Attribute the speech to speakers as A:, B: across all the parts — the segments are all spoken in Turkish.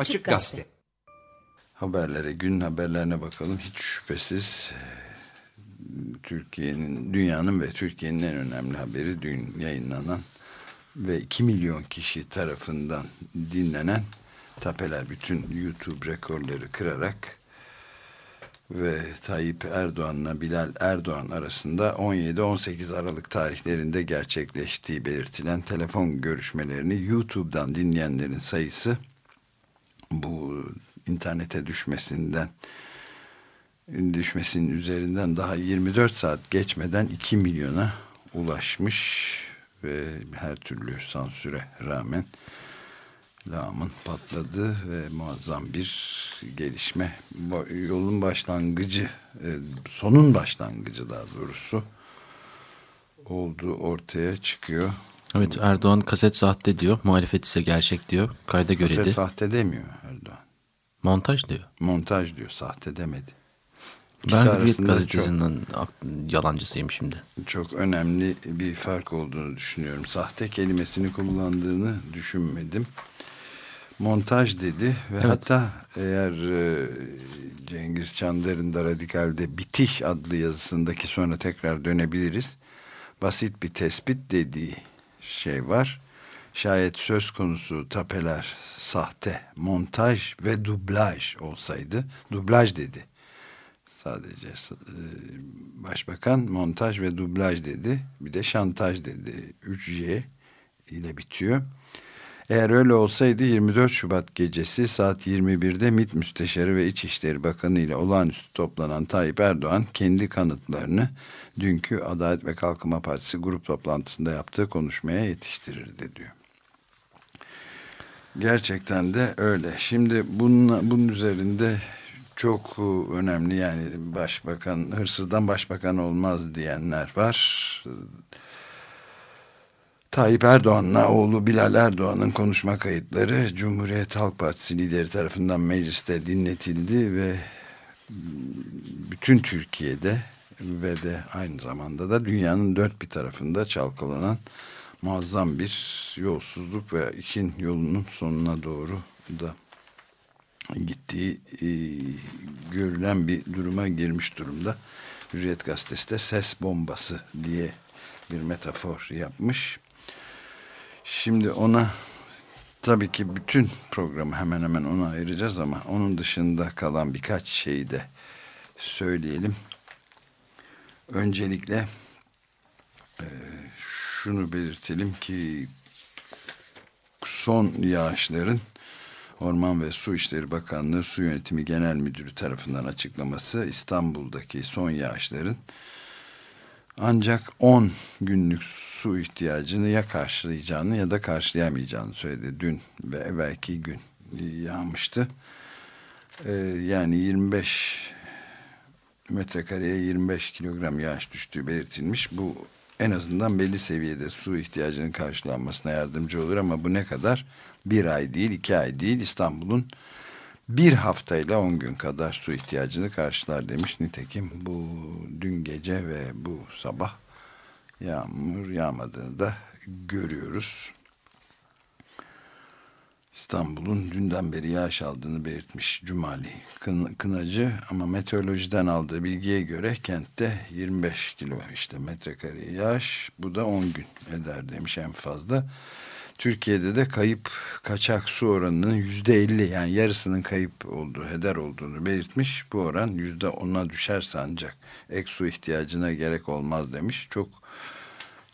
A: Açık Gazete.
B: Haberlere, gün haberlerine bakalım. Hiç şüphesiz e, Türkiye'nin, dünyanın ve Türkiye'nin en önemli haberi dün yayınlanan ve 2 milyon kişi tarafından dinlenen tapeler bütün YouTube rekorları kırarak ve Tayyip Erdoğan'la Bilal Erdoğan arasında 17-18 Aralık tarihlerinde gerçekleştiği belirtilen telefon görüşmelerini YouTube'dan dinleyenlerin sayısı bu internete düşmesinden düşmesinin üzerinden daha 24 saat geçmeden 2 milyona ulaşmış ve her türlü sansüre rağmen lağımın patladığı ve muazzam bir gelişme yolun başlangıcı e, sonun başlangıcı daha doğrusu olduğu ortaya çıkıyor.
C: Evet Erdoğan kaset sahte diyor. Muhalefet ise gerçek diyor. Kayda göre
B: kaset sahte demiyor Erdoğan.
C: Montaj diyor.
B: Montaj diyor sahte demedi. İkisi
C: Ben Hürriyet gazetesinin yalancısıyım şimdi.
B: çok önemli bir fark olduğunu düşünüyorum. Sahte kelimesini kullandığını düşünmedim. Montaj dedi ve
C: Evet.
B: hatta eğer e, Cengiz Çandar'ın da Radikal'de Bitiş adlı yazısındaki sonra tekrar dönebiliriz. Basit bir tespit dediği şey var. Şayet söz konusu tapeler sahte, montaj ve dublaj olsaydı, dublaj dedi. Sadece e, başbakan montaj ve dublaj dedi bir de şantaj dedi. 3J ile bitiyor. Eğer öyle olsaydı 24 Şubat gecesi saat 21'de MİT Müsteşarı ve İçişleri Bakanı ile olağanüstü toplanan Tayyip Erdoğan kendi kanıtlarını dünkü Adalet ve Kalkınma Partisi grup toplantısında yaptığı konuşmaya yetiştirirdi diyor. Gerçekten de öyle. Şimdi bunun, bunun üzerinde çok önemli yani başbakan hırsızdan başbakan olmaz diyenler var. Tayyip Erdoğan'la oğlu Bilal Erdoğan'ın konuşma kayıtları Cumhuriyet Halk Partisi lideri tarafından mecliste dinletildi ve bütün Türkiye'de ve de aynı zamanda da dünyanın dört bir tarafında çalkalanan muazzam bir yolsuzluk ve işin yolunun sonuna doğru da gittiği e, görülen bir duruma girmiş durumda. Hürriyet Gazetesi de ses bombası diye bir metafor yapmış. Şimdi ona tabii ki bütün programı hemen hemen ona ayıracağız ama onun dışında kalan birkaç şeyi de söyleyelim. Öncelikle e, şunu belirtelim ki son yağışların Orman ve Su İşleri Bakanlığı Su Yönetimi Genel Müdürü tarafından açıklaması İstanbul'daki son yağışların ancak 10 günlük su ihtiyacını ya karşılayacağını ya da karşılayamayacağını söyledi. Dün ve evvelki gün yağmıştı. Ee, yani 25 metrekareye 25 kilogram yağış düştüğü belirtilmiş. Bu en azından belli seviyede su ihtiyacının karşılanmasına yardımcı olur ama bu ne kadar? Bir ay değil, iki ay değil İstanbul'un bir haftayla on gün kadar su ihtiyacını karşılar demiş. Nitekim bu dün gece ve bu sabah yağmur yağmadığını da görüyoruz. İstanbul'un dünden beri yağış aldığını belirtmiş Cumali Kın, Kınacı ama meteorolojiden aldığı bilgiye göre kentte 25 kilo işte metrekare yağış bu da 10 gün eder demiş en fazla. Türkiye'de de kayıp kaçak su oranının yüzde elli yani yarısının kayıp olduğu, heder olduğunu belirtmiş. Bu oran yüzde ona düşerse ancak ek su ihtiyacına gerek olmaz demiş. Çok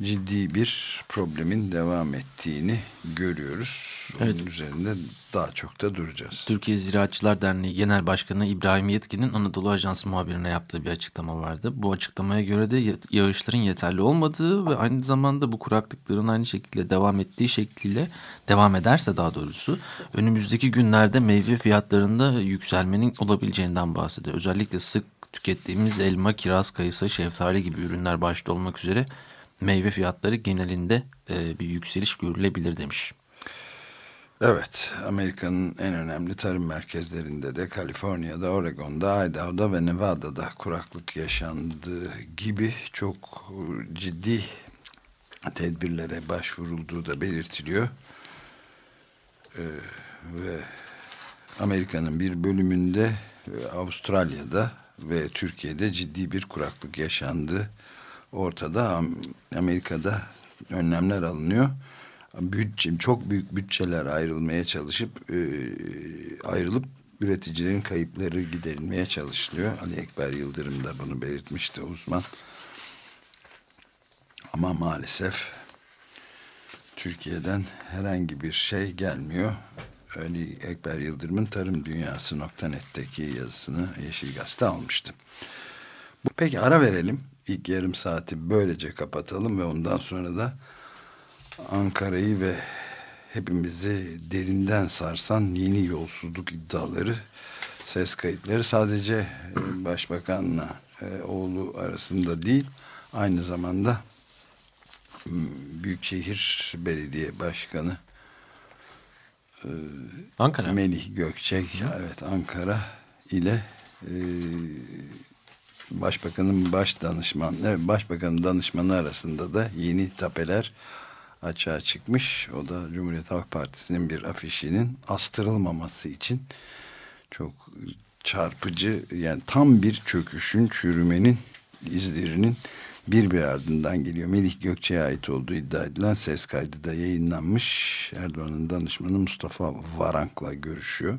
B: ciddi bir problemin devam ettiğini görüyoruz.
C: Evet.
B: Onun üzerinde daha çok da duracağız.
C: Türkiye Ziraatçılar Derneği Genel Başkanı İbrahim Yetkin'in Anadolu Ajansı muhabirine yaptığı bir açıklama vardı. Bu açıklamaya göre de yağışların yeterli olmadığı ve aynı zamanda bu kuraklıkların aynı şekilde devam ettiği şekliyle devam ederse daha doğrusu önümüzdeki günlerde meyve fiyatlarında yükselmenin olabileceğinden bahsediyor. Özellikle sık tükettiğimiz elma, kiraz, kayısı, şeftali gibi ürünler başta olmak üzere meyve fiyatları genelinde e, bir yükseliş görülebilir demiş.
B: Evet, Amerika'nın en önemli tarım merkezlerinde de Kaliforniya'da, Oregon'da, Idaho'da ve Nevada'da kuraklık yaşandığı gibi çok ciddi tedbirlere başvurulduğu da belirtiliyor. Ee, ve Amerika'nın bir bölümünde e, Avustralya'da ve Türkiye'de ciddi bir kuraklık yaşandı. Ortada Amerika'da önlemler alınıyor. Bütçe, çok büyük bütçeler ayrılmaya çalışıp e, ayrılıp üreticilerin kayıpları giderilmeye çalışılıyor. Ali Ekber Yıldırım da bunu belirtmişti uzman. Ama maalesef Türkiye'den herhangi bir şey gelmiyor. Ali Ekber Yıldırım'ın Tarım Dünyası.net'teki yazısını Yeşil Gazete almıştım. Peki ara verelim. İlk yarım saati böylece kapatalım ve ondan sonra da Ankara'yı ve hepimizi derinden sarsan yeni yolsuzluk iddiaları, ses kayıtları sadece e, başbakanla e, oğlu arasında değil, aynı zamanda Büyükşehir Belediye Başkanı e,
C: Ankara.
B: Melih Gökçek, evet Ankara ile Başbakanın baş danışman, evet, Başbakanın danışmanı arasında da yeni tapeler açığa çıkmış. O da Cumhuriyet Halk Partisi'nin bir afişinin astırılmaması için çok çarpıcı yani tam bir çöküşün, çürümenin izlerinin bir bir ardından geliyor. Melih Gökçe'ye ait olduğu iddia edilen ses kaydı da yayınlanmış. Erdoğan'ın danışmanı Mustafa Varank'la görüşüyor.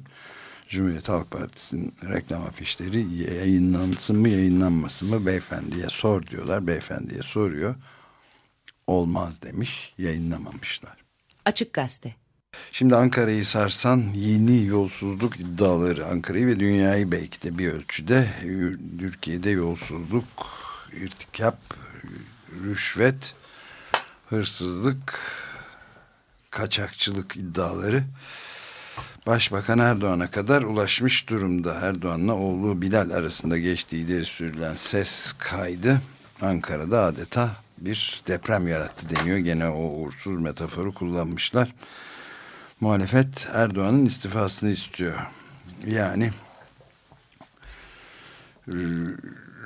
B: Cumhuriyet Halk Partisi'nin reklam afişleri yayınlansın mı yayınlanmasın mı beyefendiye sor diyorlar. Beyefendiye soruyor olmaz demiş, yayınlamamışlar.
A: Açık Gazete.
B: Şimdi Ankara'yı sarsan yeni yolsuzluk iddiaları Ankara'yı ve dünyayı belki de bir ölçüde Türkiye'de yolsuzluk, irtikap, rüşvet, hırsızlık, kaçakçılık iddiaları Başbakan Erdoğan'a kadar ulaşmış durumda. Erdoğan'la oğlu Bilal arasında geçtiği ileri sürülen ses kaydı Ankara'da adeta bir deprem yarattı deniyor. Gene o uğursuz metaforu kullanmışlar. Muhalefet Erdoğan'ın istifasını istiyor. Yani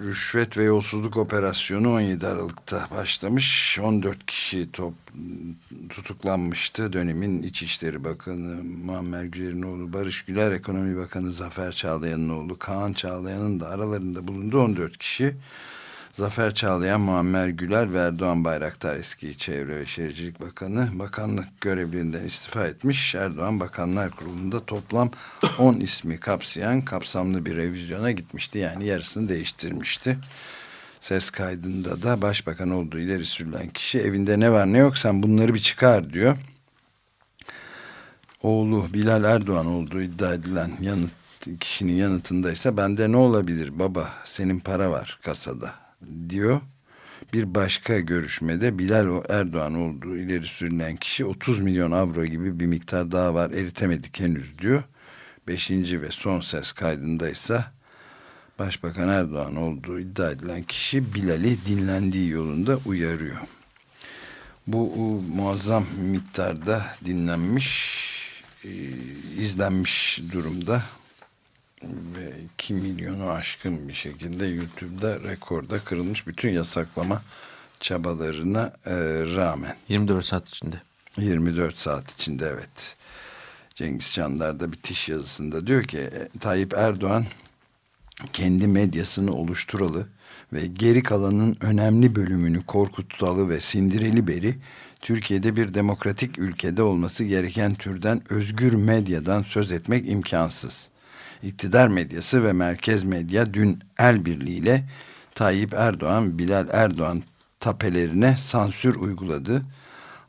B: rüşvet ve yolsuzluk operasyonu 17 Aralık'ta başlamış. 14 kişi top, tutuklanmıştı. Dönemin İçişleri Bakanı Muammer Güler'in oğlu Barış Güler, Ekonomi Bakanı Zafer Çağlayan'ın oğlu Kaan Çağlayan'ın da aralarında bulunduğu 14 kişi Zafer Çağlayan, Muammer Güler ve Erdoğan Bayraktar eski Çevre ve Şehircilik Bakanı bakanlık görevlerinden istifa etmiş. Erdoğan Bakanlar Kurulu'nda toplam 10 ismi kapsayan kapsamlı bir revizyona gitmişti. Yani yarısını değiştirmişti. Ses kaydında da başbakan olduğu ileri sürülen kişi evinde ne var ne yok sen bunları bir çıkar diyor. Oğlu Bilal Erdoğan olduğu iddia edilen yanıt kişinin yanıtında ise bende ne olabilir baba senin para var kasada diyor. Bir başka görüşmede Bilal Erdoğan olduğu ileri sürülen kişi 30 milyon avro gibi bir miktar daha var eritemedik henüz diyor. Beşinci ve son ses kaydında ise Başbakan Erdoğan olduğu iddia edilen kişi Bilal'i dinlendiği yolunda uyarıyor. Bu muazzam miktarda dinlenmiş, e, izlenmiş durumda ve 2 milyonu aşkın bir şekilde YouTube'da rekorda kırılmış bütün yasaklama çabalarına e, rağmen.
C: 24 saat içinde.
B: 24 saat içinde evet. Cengiz Çandar da bitiş yazısında diyor ki e, Tayyip Erdoğan kendi medyasını oluşturalı ve geri kalanın önemli bölümünü korkutalı ve sindireli beri Türkiye'de bir demokratik ülkede olması gereken türden özgür medyadan söz etmek imkansız iktidar medyası ve merkez medya dün el birliğiyle Tayyip Erdoğan, Bilal Erdoğan tapelerine sansür uyguladı.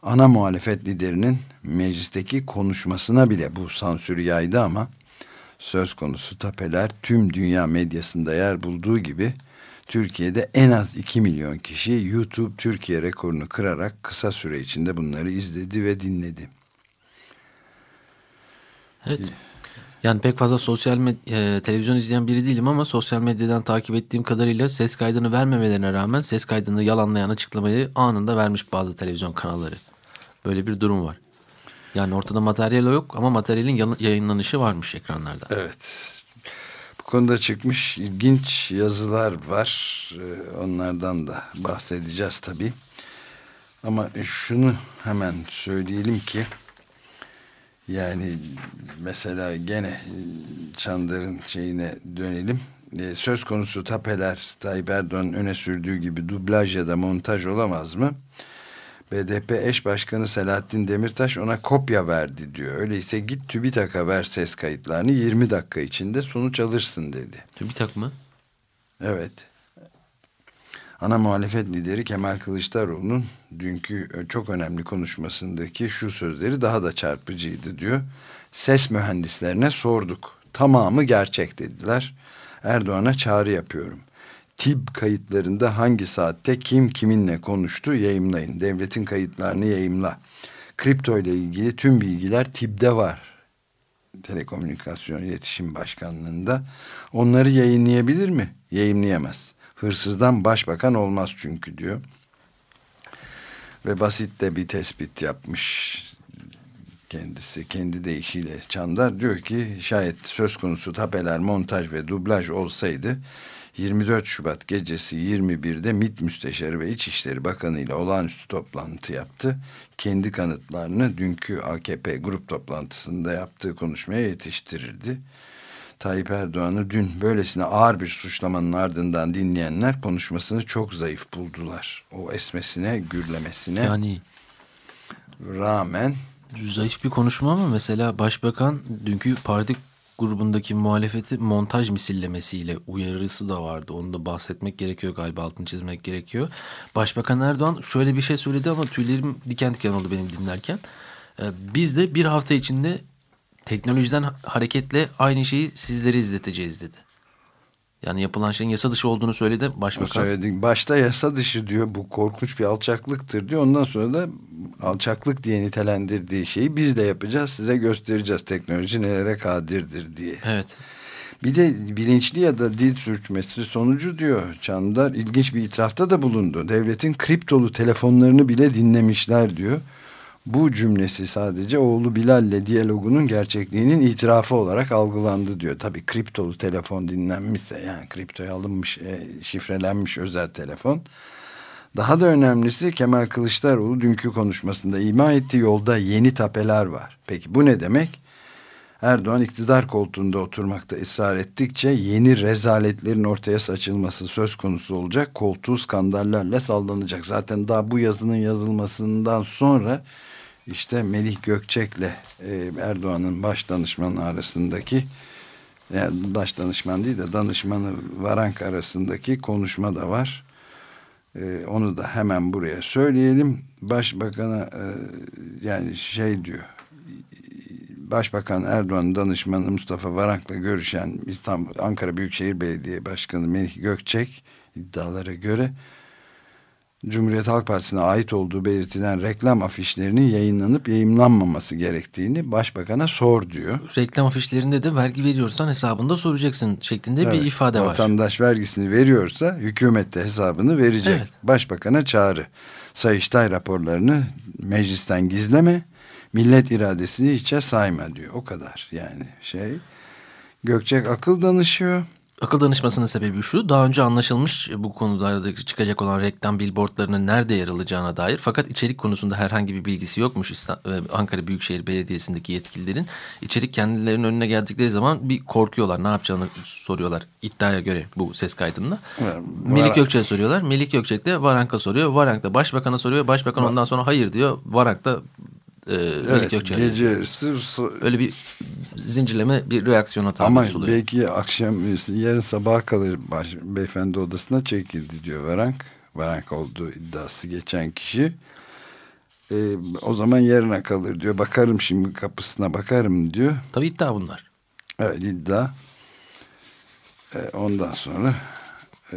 B: Ana muhalefet liderinin meclisteki konuşmasına bile bu sansürü yaydı ama söz konusu tapeler tüm dünya medyasında yer bulduğu gibi Türkiye'de en az 2 milyon kişi YouTube Türkiye rekorunu kırarak kısa süre içinde bunları izledi ve dinledi.
C: Evet. Yani pek fazla sosyal e, televizyon izleyen biri değilim ama sosyal medyadan takip ettiğim kadarıyla ses kaydını vermemelerine rağmen ses kaydını yalanlayan açıklamayı anında vermiş bazı televizyon kanalları. Böyle bir durum var. Yani ortada materyal yok ama materyalin yayınlanışı varmış ekranlarda.
B: Evet. Bu konuda çıkmış ilginç yazılar var. Ee, onlardan da bahsedeceğiz tabii. Ama şunu hemen söyleyelim ki Yani mesela gene Çandar'ın şeyine dönelim. E, söz konusu tapeler Tayyip Erdoğan'ın öne sürdüğü gibi dublaj ya da montaj olamaz mı? BDP eş başkanı Selahattin Demirtaş ona kopya verdi diyor. Öyleyse git TÜBİTAK'a ver ses kayıtlarını 20 dakika içinde sonuç alırsın dedi.
C: TÜBİTAK mı?
B: Evet. Ana muhalefet lideri Kemal Kılıçdaroğlu'nun dünkü çok önemli konuşmasındaki şu sözleri daha da çarpıcıydı diyor. Ses mühendislerine sorduk. Tamamı gerçek dediler. Erdoğan'a çağrı yapıyorum. TİB kayıtlarında hangi saatte kim kiminle konuştu yayımlayın. Devletin kayıtlarını yayımla. Kripto ile ilgili tüm bilgiler TİB'de var. Telekomünikasyon İletişim Başkanlığı'nda. Onları yayınlayabilir mi? Yayınlayamaz. Hırsızdan başbakan olmaz çünkü diyor. Ve basit de bir tespit yapmış kendisi kendi deyişiyle Çandar diyor ki şayet söz konusu tapeler, montaj ve dublaj olsaydı 24 Şubat gecesi 21'de MİT Müsteşarı ve İçişleri Bakanı ile olağanüstü toplantı yaptı. Kendi kanıtlarını dünkü AKP grup toplantısında yaptığı konuşmaya yetiştirirdi. Tayyip Erdoğan'ı dün böylesine ağır bir suçlamanın ardından dinleyenler konuşmasını çok zayıf buldular. O esmesine, gürlemesine
C: Yani
B: rağmen
C: zayıf bir konuşma ama mesela başbakan dünkü parti grubundaki muhalefeti montaj misillemesiyle uyarısı da vardı. Onu da bahsetmek gerekiyor galiba altını çizmek gerekiyor. Başbakan Erdoğan şöyle bir şey söyledi ama tüylerim diken diken oldu benim dinlerken. Ee, biz de bir hafta içinde teknolojiden hareketle aynı şeyi sizlere izleteceğiz dedi. Yani yapılan şeyin yasa dışı olduğunu söyledi başbakan.
B: Söyledik. Başta yasa dışı diyor bu korkunç bir alçaklıktır diyor. Ondan sonra da alçaklık diye nitelendirdiği şeyi biz de yapacağız. Size göstereceğiz teknoloji nelere kadirdir diye.
C: Evet.
B: Bir de bilinçli ya da dil sürçmesi sonucu diyor Çandar ilginç bir itirafta da bulundu. Devletin kriptolu telefonlarını bile dinlemişler diyor. Bu cümlesi sadece oğlu Bilal ile diyalogunun gerçekliğinin itirafı olarak algılandı diyor. Tabii kriptolu telefon dinlenmişse yani kriptoya alınmış, e, şifrelenmiş özel telefon. Daha da önemlisi Kemal Kılıçdaroğlu dünkü konuşmasında ima ettiği yolda yeni tapeler var. Peki bu ne demek? Erdoğan iktidar koltuğunda oturmakta ısrar ettikçe yeni rezaletlerin ortaya saçılması söz konusu olacak. Koltuğu skandallerle sallanacak. Zaten daha bu yazının yazılmasından sonra işte Melih Gökçek'le e, Erdoğan'ın baş danışmanı arasındaki yani baş danışman değil de danışmanı Varank arasındaki konuşma da var. E, onu da hemen buraya söyleyelim. Başbakan'a e, yani şey diyor Başbakan Erdoğan danışmanı Mustafa Varank'la görüşen İstanbul Ankara Büyükşehir Belediye Başkanı Melih Gökçek iddialara göre Cumhuriyet Halk Partisi'ne ait olduğu belirtilen reklam afişlerinin yayınlanıp yayınlanmaması gerektiğini başbakana sor diyor.
C: Reklam afişlerinde de vergi veriyorsan hesabında soracaksın şeklinde evet, bir ifade var.
B: Vatandaş vergisini veriyorsa hükümet de hesabını verecek. Evet. Başbakana çağrı. Sayıştay raporlarını meclisten gizleme millet iradesini hiçe sayma diyor. O kadar yani şey. Gökçek akıl danışıyor.
C: Akıl danışmasının sebebi şu. Daha önce anlaşılmış bu konularda çıkacak olan reklam billboardlarının nerede yer alacağına dair. Fakat içerik konusunda herhangi bir bilgisi yokmuş Ankara Büyükşehir Belediyesi'ndeki yetkililerin. İçerik kendilerinin önüne geldikleri zaman bir korkuyorlar. Ne yapacağını soruyorlar iddiaya göre bu ses kaydında. Evet, Melik Gökçek'e soruyorlar. Melik Gökçek de Varank'a soruyor. Varank da Başbakan'a soruyor. Başbakan ondan sonra hayır diyor. Varank da e,
B: evet, gece yarısı
C: öyle bir zincirleme bir reaksiyona tabi
B: Ama
C: oluyor.
B: belki akşam yarın sabaha kalır baş, beyefendi odasına çekildi diyor Varank. Varank olduğu iddiası geçen kişi. E, o zaman yarına kalır diyor. Bakarım şimdi kapısına bakarım diyor.
C: Tabii iddia bunlar.
B: Evet iddia. E, ondan sonra e,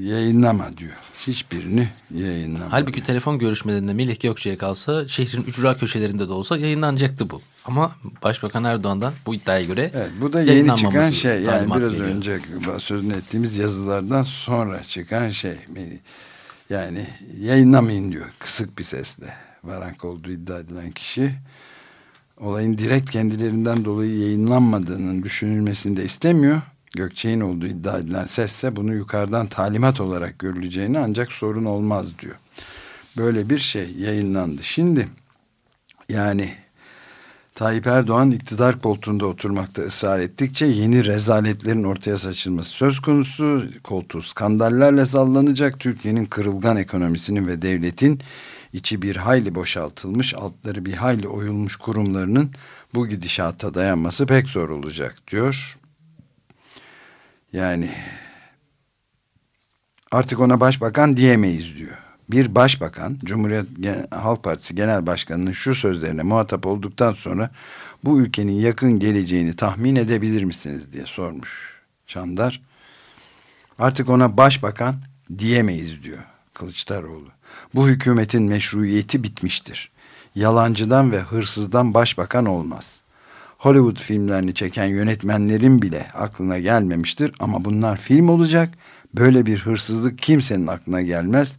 B: yayınlama diyor. Hiçbirini yayınlama.
C: Halbuki
B: diyor.
C: telefon görüşmelerinde Melih Gökçe'ye kalsa şehrin ücra köşelerinde de olsa yayınlanacaktı bu. Ama Başbakan Erdoğan'dan bu iddiaya göre
B: Evet bu da yeni çıkan şey. Yani biraz geliyor. önce sözünü ettiğimiz yazılardan sonra çıkan şey. Yani yayınlamayın diyor kısık bir sesle. Varank olduğu iddia edilen kişi olayın direkt kendilerinden dolayı yayınlanmadığının düşünülmesini de istemiyor Gökçe'nin olduğu iddia edilen sesse bunu yukarıdan talimat olarak görüleceğini ancak sorun olmaz diyor. Böyle bir şey yayınlandı. Şimdi yani Tayyip Erdoğan iktidar koltuğunda oturmakta ısrar ettikçe yeni rezaletlerin ortaya saçılması söz konusu. Koltuğu skandallerle sallanacak Türkiye'nin kırılgan ekonomisinin ve devletin içi bir hayli boşaltılmış, altları bir hayli oyulmuş kurumlarının bu gidişata dayanması pek zor olacak diyor. Yani artık ona başbakan diyemeyiz diyor. Bir başbakan Cumhuriyet Halk Partisi Genel Başkanı'nın şu sözlerine muhatap olduktan sonra bu ülkenin yakın geleceğini tahmin edebilir misiniz diye sormuş Çandar. Artık ona başbakan diyemeyiz diyor Kılıçdaroğlu. Bu hükümetin meşruiyeti bitmiştir. Yalancıdan ve hırsızdan başbakan olmaz. Hollywood filmlerini çeken yönetmenlerin bile aklına gelmemiştir ama bunlar film olacak. Böyle bir hırsızlık kimsenin aklına gelmez.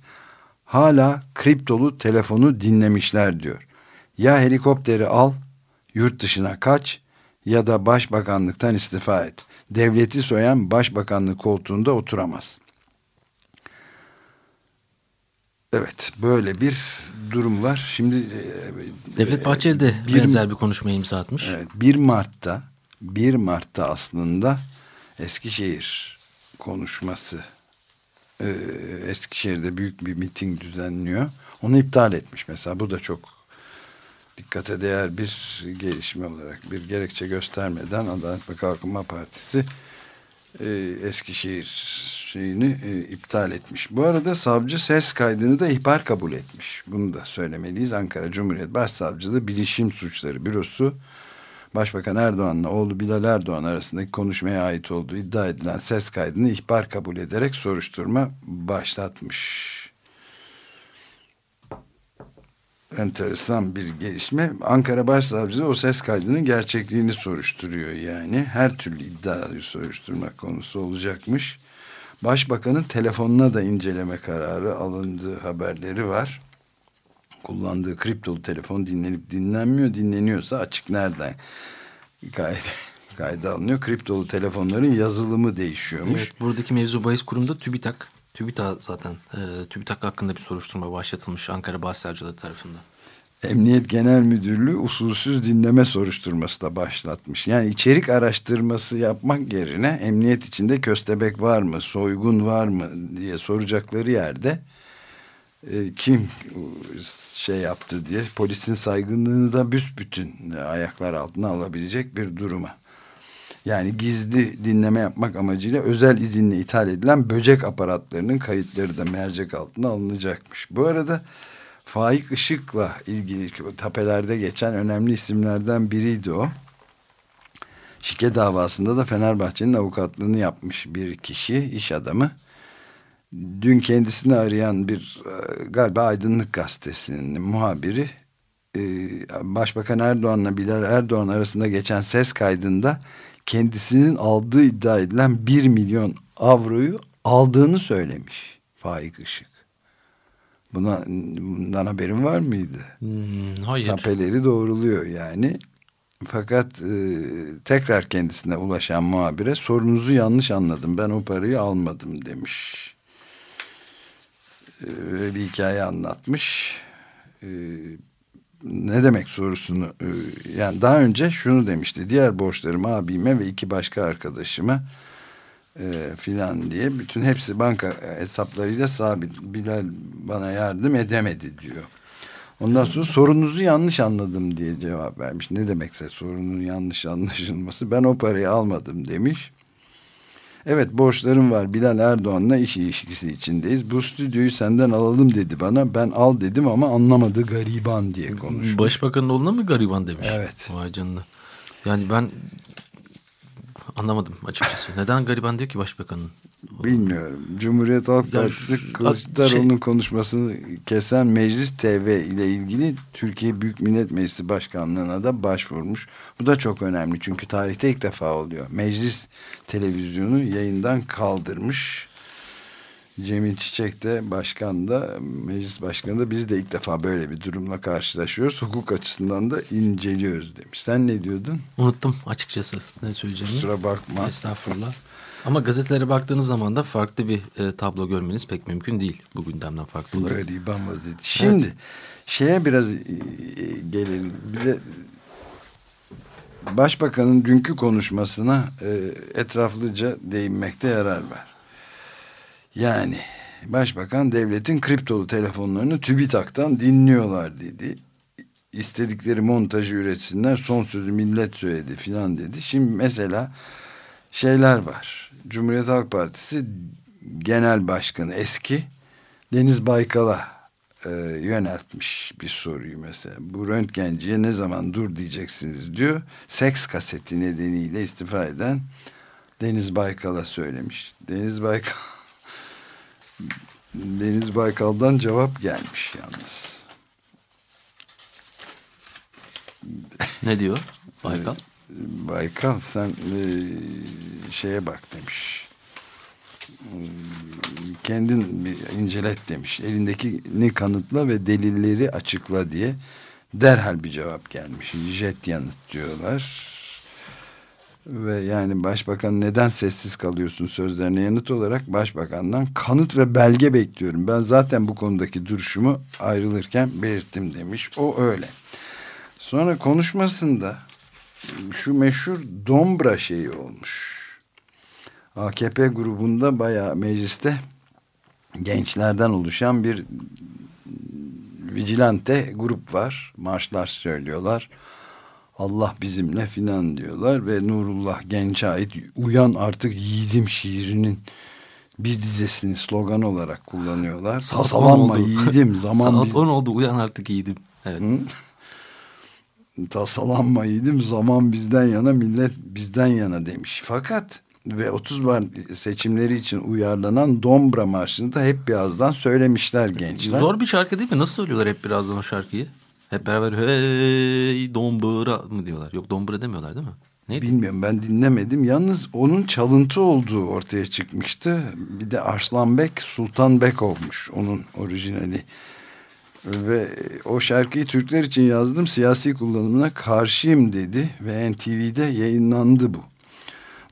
B: Hala kriptolu telefonu dinlemişler diyor. Ya helikopteri al, yurt dışına kaç ya da başbakanlıktan istifa et. Devleti soyan başbakanlık koltuğunda oturamaz. Evet böyle bir durum var. Şimdi
C: e, Devlet Bahçeli de bir, benzer bir konuşmaya imza atmış.
B: Evet, 1 Mart'ta 1 Mart'ta aslında Eskişehir konuşması e, Eskişehir'de büyük bir miting düzenliyor. Onu iptal etmiş mesela. Bu da çok dikkate değer bir gelişme olarak bir gerekçe göstermeden Adalet ve Kalkınma Partisi e, Eskişehir şeyini e, iptal etmiş. Bu arada savcı ses kaydını da ihbar kabul etmiş. Bunu da söylemeliyiz. Ankara Cumhuriyet Başsavcılığı Bilişim Suçları Bürosu Başbakan Erdoğan'la oğlu Bilal Erdoğan arasındaki konuşmaya ait olduğu iddia edilen ses kaydını ihbar kabul ederek soruşturma başlatmış. Enteresan bir gelişme. Ankara Başsavcılığı o ses kaydının gerçekliğini soruşturuyor yani. Her türlü iddiayı soruşturma konusu olacakmış. Başbakanın telefonuna da inceleme kararı alındığı haberleri var. Kullandığı kriptolu telefon dinlenip dinlenmiyor. Dinleniyorsa açık nereden kayda, kayda alınıyor. Kriptolu telefonların yazılımı değişiyormuş.
C: Evet, buradaki mevzu bahis kurumda TÜBİTAK. TÜBİTAK zaten. E, TÜBİTAK hakkında bir soruşturma başlatılmış Ankara Başsavcılığı tarafından.
B: Emniyet Genel Müdürlüğü usulsüz dinleme soruşturması da başlatmış. Yani içerik araştırması yapmak yerine emniyet içinde köstebek var mı, soygun var mı diye soracakları yerde e, kim şey yaptı diye polisin saygınlığını da büsbütün ayaklar altına alabilecek bir duruma. Yani gizli dinleme yapmak amacıyla özel izinle ithal edilen böcek aparatlarının kayıtları da mercek altına alınacakmış. Bu arada Faik Işık'la ilgili tapelerde geçen önemli isimlerden biriydi o. Şike davasında da Fenerbahçe'nin avukatlığını yapmış bir kişi, iş adamı. Dün kendisini arayan bir e, galiba Aydınlık Gazetesi'nin muhabiri e, Başbakan Erdoğan'la Bilal Erdoğan arasında geçen ses kaydında kendisinin aldığı iddia edilen 1 milyon avroyu aldığını söylemiş Faik Işık. Buna, bundan haberin var mıydı?
C: Hmm, hayır.
B: Tapeleri doğruluyor yani. Fakat e, tekrar kendisine ulaşan muhabire sorunuzu yanlış anladım. Ben o parayı almadım demiş. E, ve bir hikaye anlatmış. E, ne demek sorusunu e, yani daha önce şunu demişti. Diğer borçlarım abime ve iki başka arkadaşıma e, filan diye bütün hepsi banka hesaplarıyla sabit. Bilal bana yardım edemedi diyor. Ondan sonra sorunuzu yanlış anladım diye cevap vermiş. Ne demekse sorunun yanlış anlaşılması. Ben o parayı almadım demiş. Evet borçlarım var Bilal Erdoğan'la iş ilişkisi içindeyiz. Bu stüdyoyu senden alalım dedi bana. Ben al dedim ama anlamadı gariban diye konuşmuş.
C: Başbakanın oğluna mı gariban demiş?
B: Evet.
C: Vay canına. Yani ben Anlamadım açıkçası. Neden gariban diyor ki başbakanın?
B: Bilmiyorum. Cumhuriyet Halk Partisi Kılıçdaroğlu'nun şey... konuşmasını kesen Meclis TV ile ilgili Türkiye Büyük Millet Meclisi Başkanlığı'na da başvurmuş. Bu da çok önemli çünkü tarihte ilk defa oluyor. Meclis televizyonu yayından kaldırmış. Cemil Çiçek de başkan da meclis başkanı da biz de ilk defa böyle bir durumla karşılaşıyoruz. Hukuk açısından da inceliyoruz demiş. Sen ne diyordun?
C: Unuttum açıkçası ne söyleyeceğimi.
B: Kusura bakma.
C: Estağfurullah. Ama gazetelere baktığınız zaman da farklı bir e, tablo görmeniz pek mümkün değil bu gündemden farklı olarak.
B: Böyle İban vaziyeti. Şimdi evet. şeye biraz e, gelelim. Bize Başbakanın dünkü konuşmasına e, etraflıca değinmekte yarar var. Yani Başbakan devletin kriptolu telefonlarını TÜBİTAK'tan dinliyorlar dedi. İstedikleri montajı üretsinler son sözü millet söyledi filan dedi. Şimdi mesela şeyler var. Cumhuriyet Halk Partisi Genel Başkanı eski Deniz Baykal'a e, yöneltmiş bir soruyu mesela. Bu röntgenciye ne zaman dur diyeceksiniz diyor. Seks kaseti nedeniyle istifa eden Deniz Baykal'a söylemiş. Deniz Baykal Deniz Baykal'dan cevap gelmiş yalnız.
C: Ne diyor Baykal?
B: Baykal sen e, şeye bak demiş. Kendin bir incelet demiş. Elindekini kanıtla ve delilleri açıkla diye derhal bir cevap gelmiş. Jet yanıt diyorlar. Ve yani başbakan neden sessiz kalıyorsun sözlerine yanıt olarak başbakandan kanıt ve belge bekliyorum. Ben zaten bu konudaki duruşumu ayrılırken belirttim demiş. O öyle. Sonra konuşmasında şu meşhur Dombra şeyi olmuş. AKP grubunda bayağı mecliste gençlerden oluşan bir vigilante grup var. Marşlar söylüyorlar. Allah bizimle filan diyorlar ve Nurullah Genç'e ait uyan artık yiğidim şiirinin bir dizesini slogan olarak kullanıyorlar. Tasalanma yiğidim zaman
C: Saat
B: biz...
C: 10 oldu uyan artık yiğidim. Evet.
B: Hı? Tasalanma yiğidim zaman bizden yana millet bizden yana demiş. Fakat ve 30 Mart seçimleri için uyarlanan Dombra Marşı'nı da hep birazdan söylemişler gençler.
C: Zor bir şarkı değil mi? Nasıl söylüyorlar hep birazdan o şarkıyı? Hep beraber hey dombra mı diyorlar? Yok dombra demiyorlar değil mi? Neydi?
B: Bilmiyorum ben dinlemedim. Yalnız onun çalıntı olduğu ortaya çıkmıştı. Bir de Arslanbek Sultan Bek olmuş onun orijinali. Ve o şarkıyı Türkler için yazdım. Siyasi kullanımına karşıyım dedi ve NTV'de yayınlandı bu.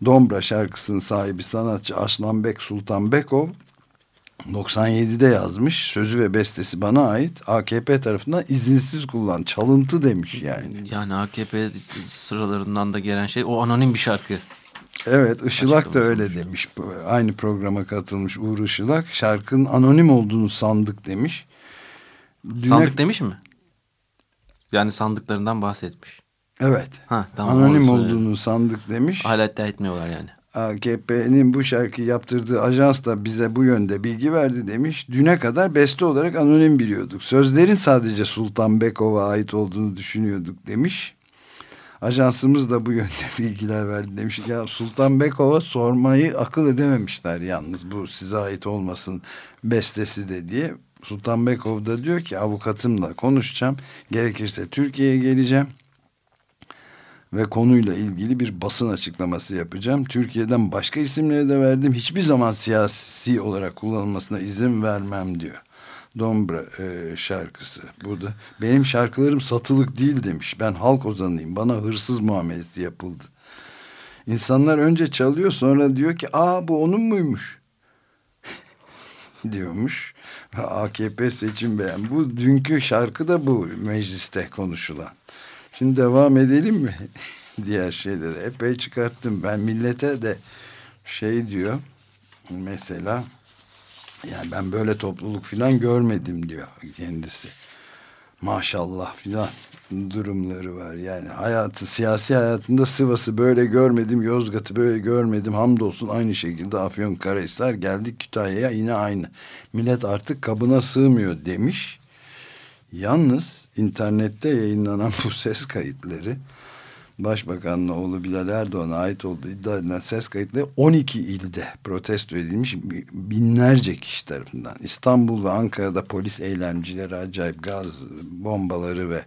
B: Dombra şarkısının sahibi sanatçı Aslanbek Sultan Bekov 97'de yazmış. Sözü ve bestesi bana ait. AKP tarafından izinsiz kullan. Çalıntı demiş yani.
C: Yani AKP sıralarından da gelen şey o anonim bir şarkı.
B: Evet Işılak da öyle demiş. Aynı programa katılmış Uğur Işılak. Şarkının anonim olduğunu sandık demiş. Düne-
C: Sandık demiş mi? Yani sandıklarından bahsetmiş.
B: Evet.
C: Ha, tamam,
B: anonim olduğunu sandık demiş.
C: Hala iddia etmiyorlar yani.
B: AKP'nin bu şarkıyı yaptırdığı ajans da bize bu yönde bilgi verdi demiş. Düne kadar beste olarak anonim biliyorduk. Sözlerin sadece Sultan Bekov'a ait olduğunu düşünüyorduk demiş. Ajansımız da bu yönde bilgiler verdi demiş. Ya Sultan Bekov'a sormayı akıl edememişler yalnız bu size ait olmasın bestesi de diye. Sultan Bekov da diyor ki avukatımla konuşacağım. Gerekirse Türkiye'ye geleceğim ve konuyla ilgili bir basın açıklaması yapacağım. Türkiye'den başka isimleri de verdim. Hiçbir zaman siyasi olarak kullanılmasına izin vermem diyor. Dombra e, şarkısı. Burada benim şarkılarım satılık değil demiş. Ben halk ozanıyım. Bana hırsız muamelesi yapıldı. İnsanlar önce çalıyor sonra diyor ki aa bu onun muymuş? diyormuş. AKP seçim beğen. Bu dünkü şarkı da bu mecliste konuşulan. Şimdi devam edelim mi? Diğer şeyleri epey çıkarttım. Ben millete de şey diyor. Mesela yani ben böyle topluluk falan görmedim diyor kendisi. Maşallah filan durumları var. Yani hayatı, siyasi hayatında Sivas'ı böyle görmedim, Yozgat'ı böyle görmedim. Hamdolsun aynı şekilde Afyonkarahisar geldik Kütahya'ya yine aynı. Millet artık kabına sığmıyor demiş. Yalnız internette yayınlanan bu ses kayıtları Başbakanın oğlu Bilal Erdoğan'a ait olduğu iddia edilen ses kayıtları 12 ilde protesto edilmiş binlerce kişi tarafından. İstanbul ve Ankara'da polis eylemcileri acayip gaz bombaları ve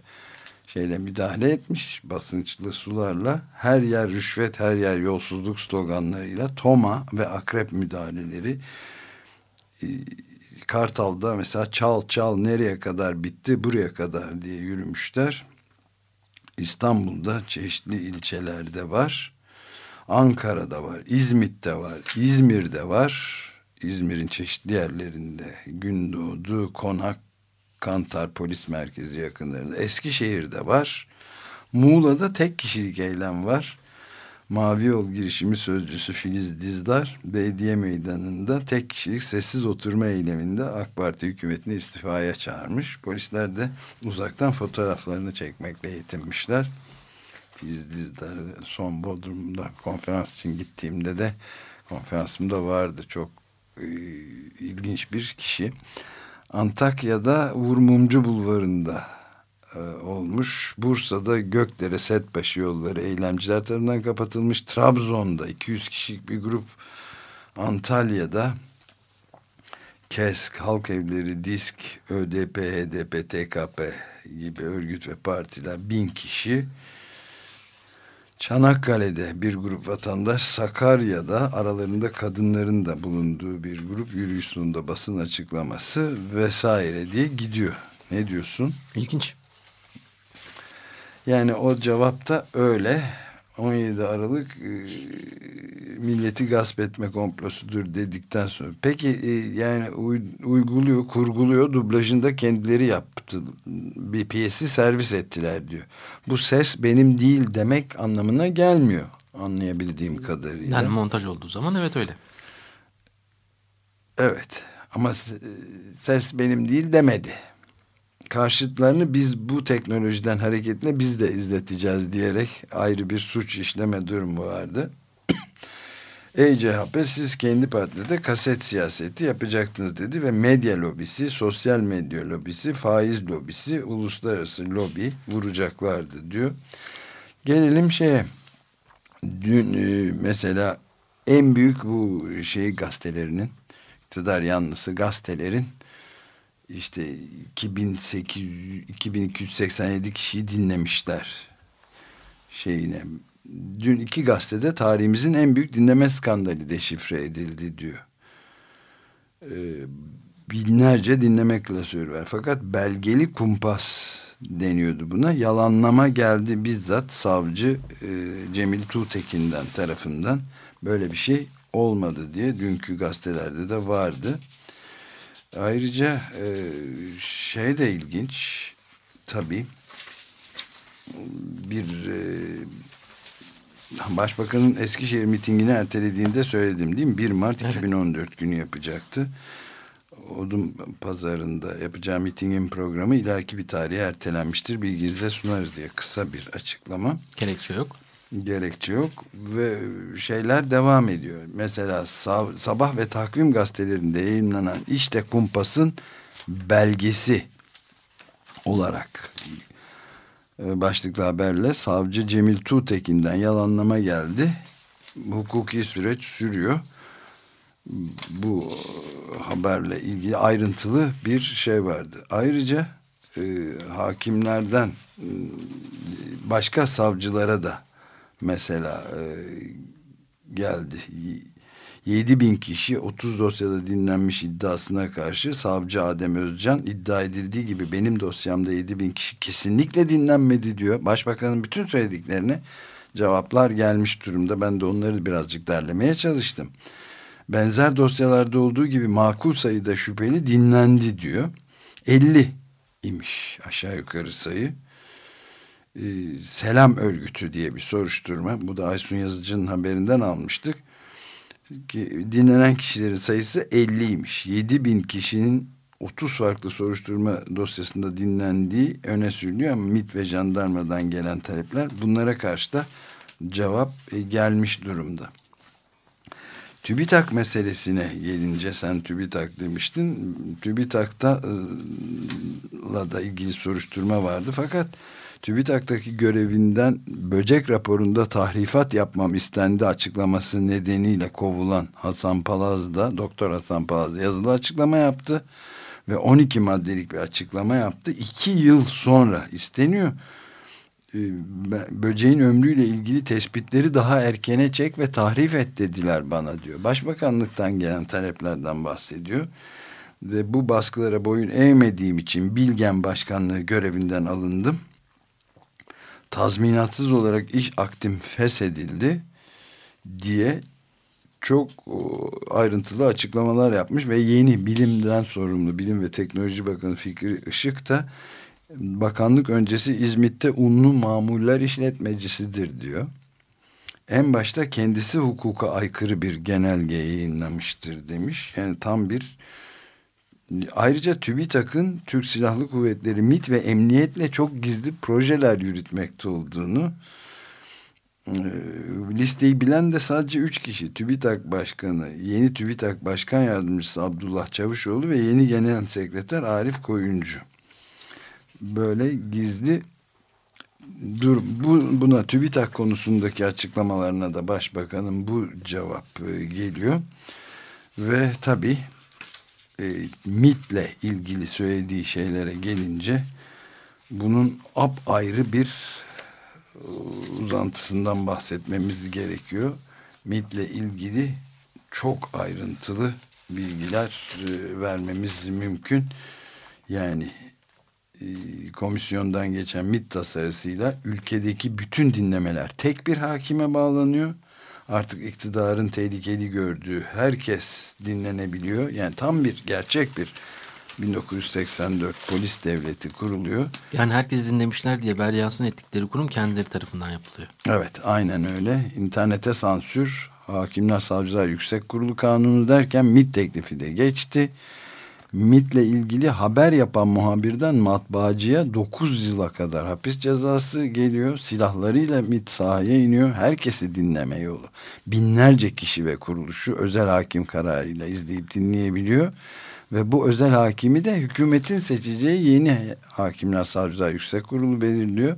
B: şeyle müdahale etmiş basınçlı sularla her yer rüşvet her yer yolsuzluk sloganlarıyla Toma ve akrep müdahaleleri Kartal'da mesela çal çal nereye kadar bitti buraya kadar diye yürümüşler. İstanbul'da çeşitli ilçelerde var. Ankara'da var, İzmit'te var, İzmir'de var. İzmir'in çeşitli yerlerinde Gündoğdu, Konak, Kantar Polis Merkezi yakınlarında. Eskişehir'de var. Muğla'da tek kişilik eylem var. Mavi Yol girişimi sözcüsü Filiz Dizdar belediye meydanında tek kişilik sessiz oturma eyleminde AK Parti hükümetini istifaya çağırmış. Polisler de uzaktan fotoğraflarını çekmekle yetinmişler. Filiz Dizdar son Bodrum'da konferans için gittiğimde de konferansımda vardı. Çok e, ilginç bir kişi. Antakya'da Vurmumcu Bulvarı'nda olmuş. Bursa'da Gökdere Setbaşı yolları eylemciler tarafından kapatılmış. Trabzon'da 200 kişilik bir grup Antalya'da KESK, Halk Evleri, DİSK, ÖDP, HDP, TKP gibi örgüt ve partiler bin kişi Çanakkale'de bir grup vatandaş Sakarya'da aralarında kadınların da bulunduğu bir grup yürüyüş sonunda basın açıklaması vesaire diye gidiyor. Ne diyorsun?
C: İlginç.
B: Yani o cevapta öyle 17 Aralık e, milleti gasp etme komplosudur dedikten sonra. Peki e, yani uy, uyguluyor, kurguluyor, dublajında kendileri yaptı. Bir piyesi servis ettiler diyor. Bu ses benim değil demek anlamına gelmiyor anlayabildiğim kadarıyla.
C: Yani montaj olduğu zaman evet öyle.
B: Evet ama ses benim değil demedi. Karşıtlarını biz bu teknolojiden hareketle biz de izleteceğiz diyerek ayrı bir suç işleme durumu vardı. Ey CHP siz kendi partinizde kaset siyaseti yapacaktınız dedi ve medya lobisi, sosyal medya lobisi, faiz lobisi, uluslararası lobi vuracaklardı diyor. Gelelim şeye. Dün e, mesela en büyük bu şey gazetelerinin iktidar yanlısı gazetelerin işte 2800 2287 kişiyi dinlemişler şeyine. Dün iki gazetede tarihimizin en büyük dinleme skandalı deşifre edildi diyor. Ee, binlerce dinleme klasörü var. Fakat belgeli kumpas deniyordu buna. Yalanlama geldi bizzat savcı e, Cemil Tuğtekin'den tarafından. Böyle bir şey olmadı diye dünkü gazetelerde de vardı. Ayrıca e, şey de ilginç tabii bir e, başbakanın Eskişehir mitingini ertelediğinde söyledim değil mi? 1 Mart evet. 2014 günü yapacaktı. Odun pazarında yapacağı mitingin programı ileriki bir tarihe ertelenmiştir. Bilginize sunarız diye kısa bir açıklama.
C: Gerekçe yok
B: gerekçe yok ve şeyler devam ediyor. Mesela sabah ve takvim gazetelerinde yayınlanan işte kumpasın belgesi olarak e, başlıklı haberle savcı Cemil Tuğtekin'den yalanlama geldi. Hukuki süreç sürüyor. Bu haberle ilgili ayrıntılı bir şey vardı. Ayrıca e, hakimlerden e, başka savcılara da mesela e, geldi. 7 bin kişi 30 dosyada dinlenmiş iddiasına karşı savcı Adem Özcan iddia edildiği gibi benim dosyamda 7 bin kişi kesinlikle dinlenmedi diyor. Başbakanın bütün söylediklerine cevaplar gelmiş durumda. Ben de onları birazcık derlemeye çalıştım. Benzer dosyalarda olduğu gibi makul sayıda şüpheli dinlendi diyor. 50 imiş aşağı yukarı sayı. Ee, Selam Örgütü diye bir soruşturma. Bu da Aysun Yazıcı'nın haberinden almıştık. Ki, dinlenen kişilerin sayısı 50'ymiş. 7 bin kişinin 30 farklı soruşturma dosyasında dinlendiği öne sürülüyor ama MIT ve jandarmadan gelen talepler bunlara karşı da cevap e, gelmiş durumda. TÜBİTAK meselesine gelince sen TÜBİTAK demiştin. TÜBİTAK'ta ıı, da ilgili soruşturma vardı fakat TÜBİTAK'taki görevinden böcek raporunda tahrifat yapmam istendi açıklaması nedeniyle kovulan Hasan Palaz da Doktor Hasan Palaz yazılı açıklama yaptı ve 12 maddelik bir açıklama yaptı. İki yıl sonra isteniyor ee, böceğin ömrüyle ilgili tespitleri daha erkene çek ve tahrif et dediler bana diyor. Başbakanlıktan gelen taleplerden bahsediyor. Ve bu baskılara boyun eğmediğim için Bilgen Başkanlığı görevinden alındım tazminatsız olarak iş aktim feshedildi diye çok ayrıntılı açıklamalar yapmış ve yeni bilimden sorumlu Bilim ve Teknoloji Bakanı Fikri Işık da bakanlık öncesi İzmit'te unlu mamuller işletmecisidir diyor. En başta kendisi hukuka aykırı bir genelge yayınlamıştır demiş. Yani tam bir ayrıca TÜBİTAK'ın Türk Silahlı Kuvvetleri MİT ve emniyetle çok gizli projeler yürütmekte olduğunu e, listeyi bilen de sadece üç kişi. TÜBİTAK Başkanı, yeni TÜBİTAK Başkan Yardımcısı Abdullah Çavuşoğlu ve yeni Genel Sekreter Arif Koyuncu. Böyle gizli dur bu buna TÜBİTAK konusundaki açıklamalarına da başbakanın bu cevap e, geliyor. Ve tabii e, MIT'le ilgili söylediği şeylere gelince bunun ap ayrı bir e, uzantısından bahsetmemiz gerekiyor. MIT'le ilgili çok ayrıntılı bilgiler e, vermemiz mümkün. Yani e, komisyondan geçen MIT tasarısıyla ülkedeki bütün dinlemeler tek bir hakime bağlanıyor. Artık iktidarın tehlikeli gördüğü herkes dinlenebiliyor. Yani tam bir gerçek bir 1984 polis devleti kuruluyor.
C: Yani herkes dinlemişler diye Beryans'ın ettikleri kurum kendileri tarafından yapılıyor.
B: Evet aynen öyle. İnternete sansür, Hakimler Savcılar Yüksek Kurulu Kanunu derken MIT teklifi de geçti. MIT'le ilgili haber yapan muhabirden matbaacıya 9 yıla kadar hapis cezası geliyor. Silahlarıyla MIT sahaya iniyor. Herkesi dinleme yolu. Binlerce kişi ve kuruluşu özel hakim kararıyla izleyip dinleyebiliyor. Ve bu özel hakimi de hükümetin seçeceği yeni hakimler savcılar yüksek kurulu belirliyor.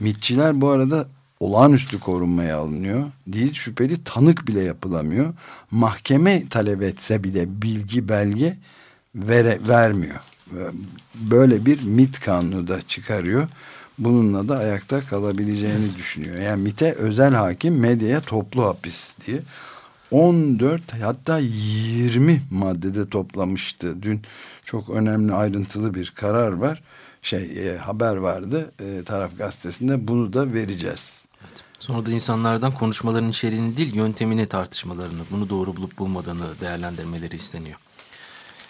B: MITçiler bu arada olağanüstü korunmaya alınıyor. Değil şüpheli tanık bile yapılamıyor. Mahkeme talep etse bile bilgi belge vere, vermiyor. Böyle bir MIT kanunu da çıkarıyor. Bununla da ayakta kalabileceğini düşünüyor. Yani MIT'e özel hakim medyaya toplu hapis diye. 14 hatta 20 maddede toplamıştı. Dün çok önemli ayrıntılı bir karar var. Şey e, haber vardı e, taraf gazetesinde bunu da vereceğiz.
C: Evet. Sonra da insanlardan konuşmaların içeriğini değil yöntemini tartışmalarını bunu doğru bulup bulmadığını değerlendirmeleri isteniyor.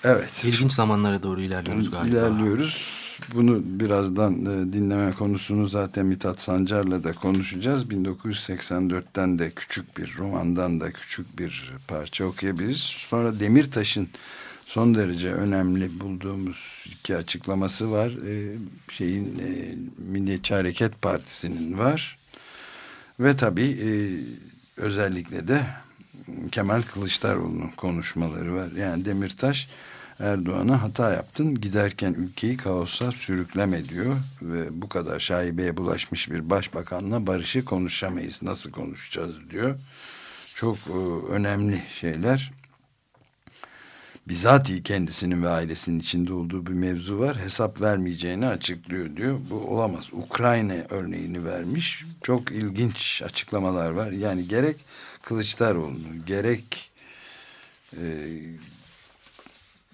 B: Evet.
C: İlginç zamanlara doğru ilerliyoruz galiba.
B: İlerliyoruz. Bunu birazdan e, dinleme konusunu zaten Mithat Sancar'la da konuşacağız. 1984'ten de küçük bir romandan da küçük bir parça okuyabiliriz. Sonra Demirtaş'ın son derece önemli bulduğumuz iki açıklaması var. E, şeyin e, Milliyetçi Hareket Partisi'nin var. Ve tabii e, özellikle de Kemal Kılıçdaroğlu'nun konuşmaları var. Yani Demirtaş Erdoğan'a hata yaptın giderken ülkeyi kaosa sürükleme diyor ve bu kadar şaibeye bulaşmış bir başbakanla barışı konuşamayız nasıl konuşacağız diyor. Çok e, önemli şeyler. Bizatihi kendisinin ve ailesinin içinde olduğu bir mevzu var. Hesap vermeyeceğini açıklıyor diyor. Bu olamaz. Ukrayna örneğini vermiş. Çok ilginç açıklamalar var. Yani gerek Kılıçdaroğlu gerek e,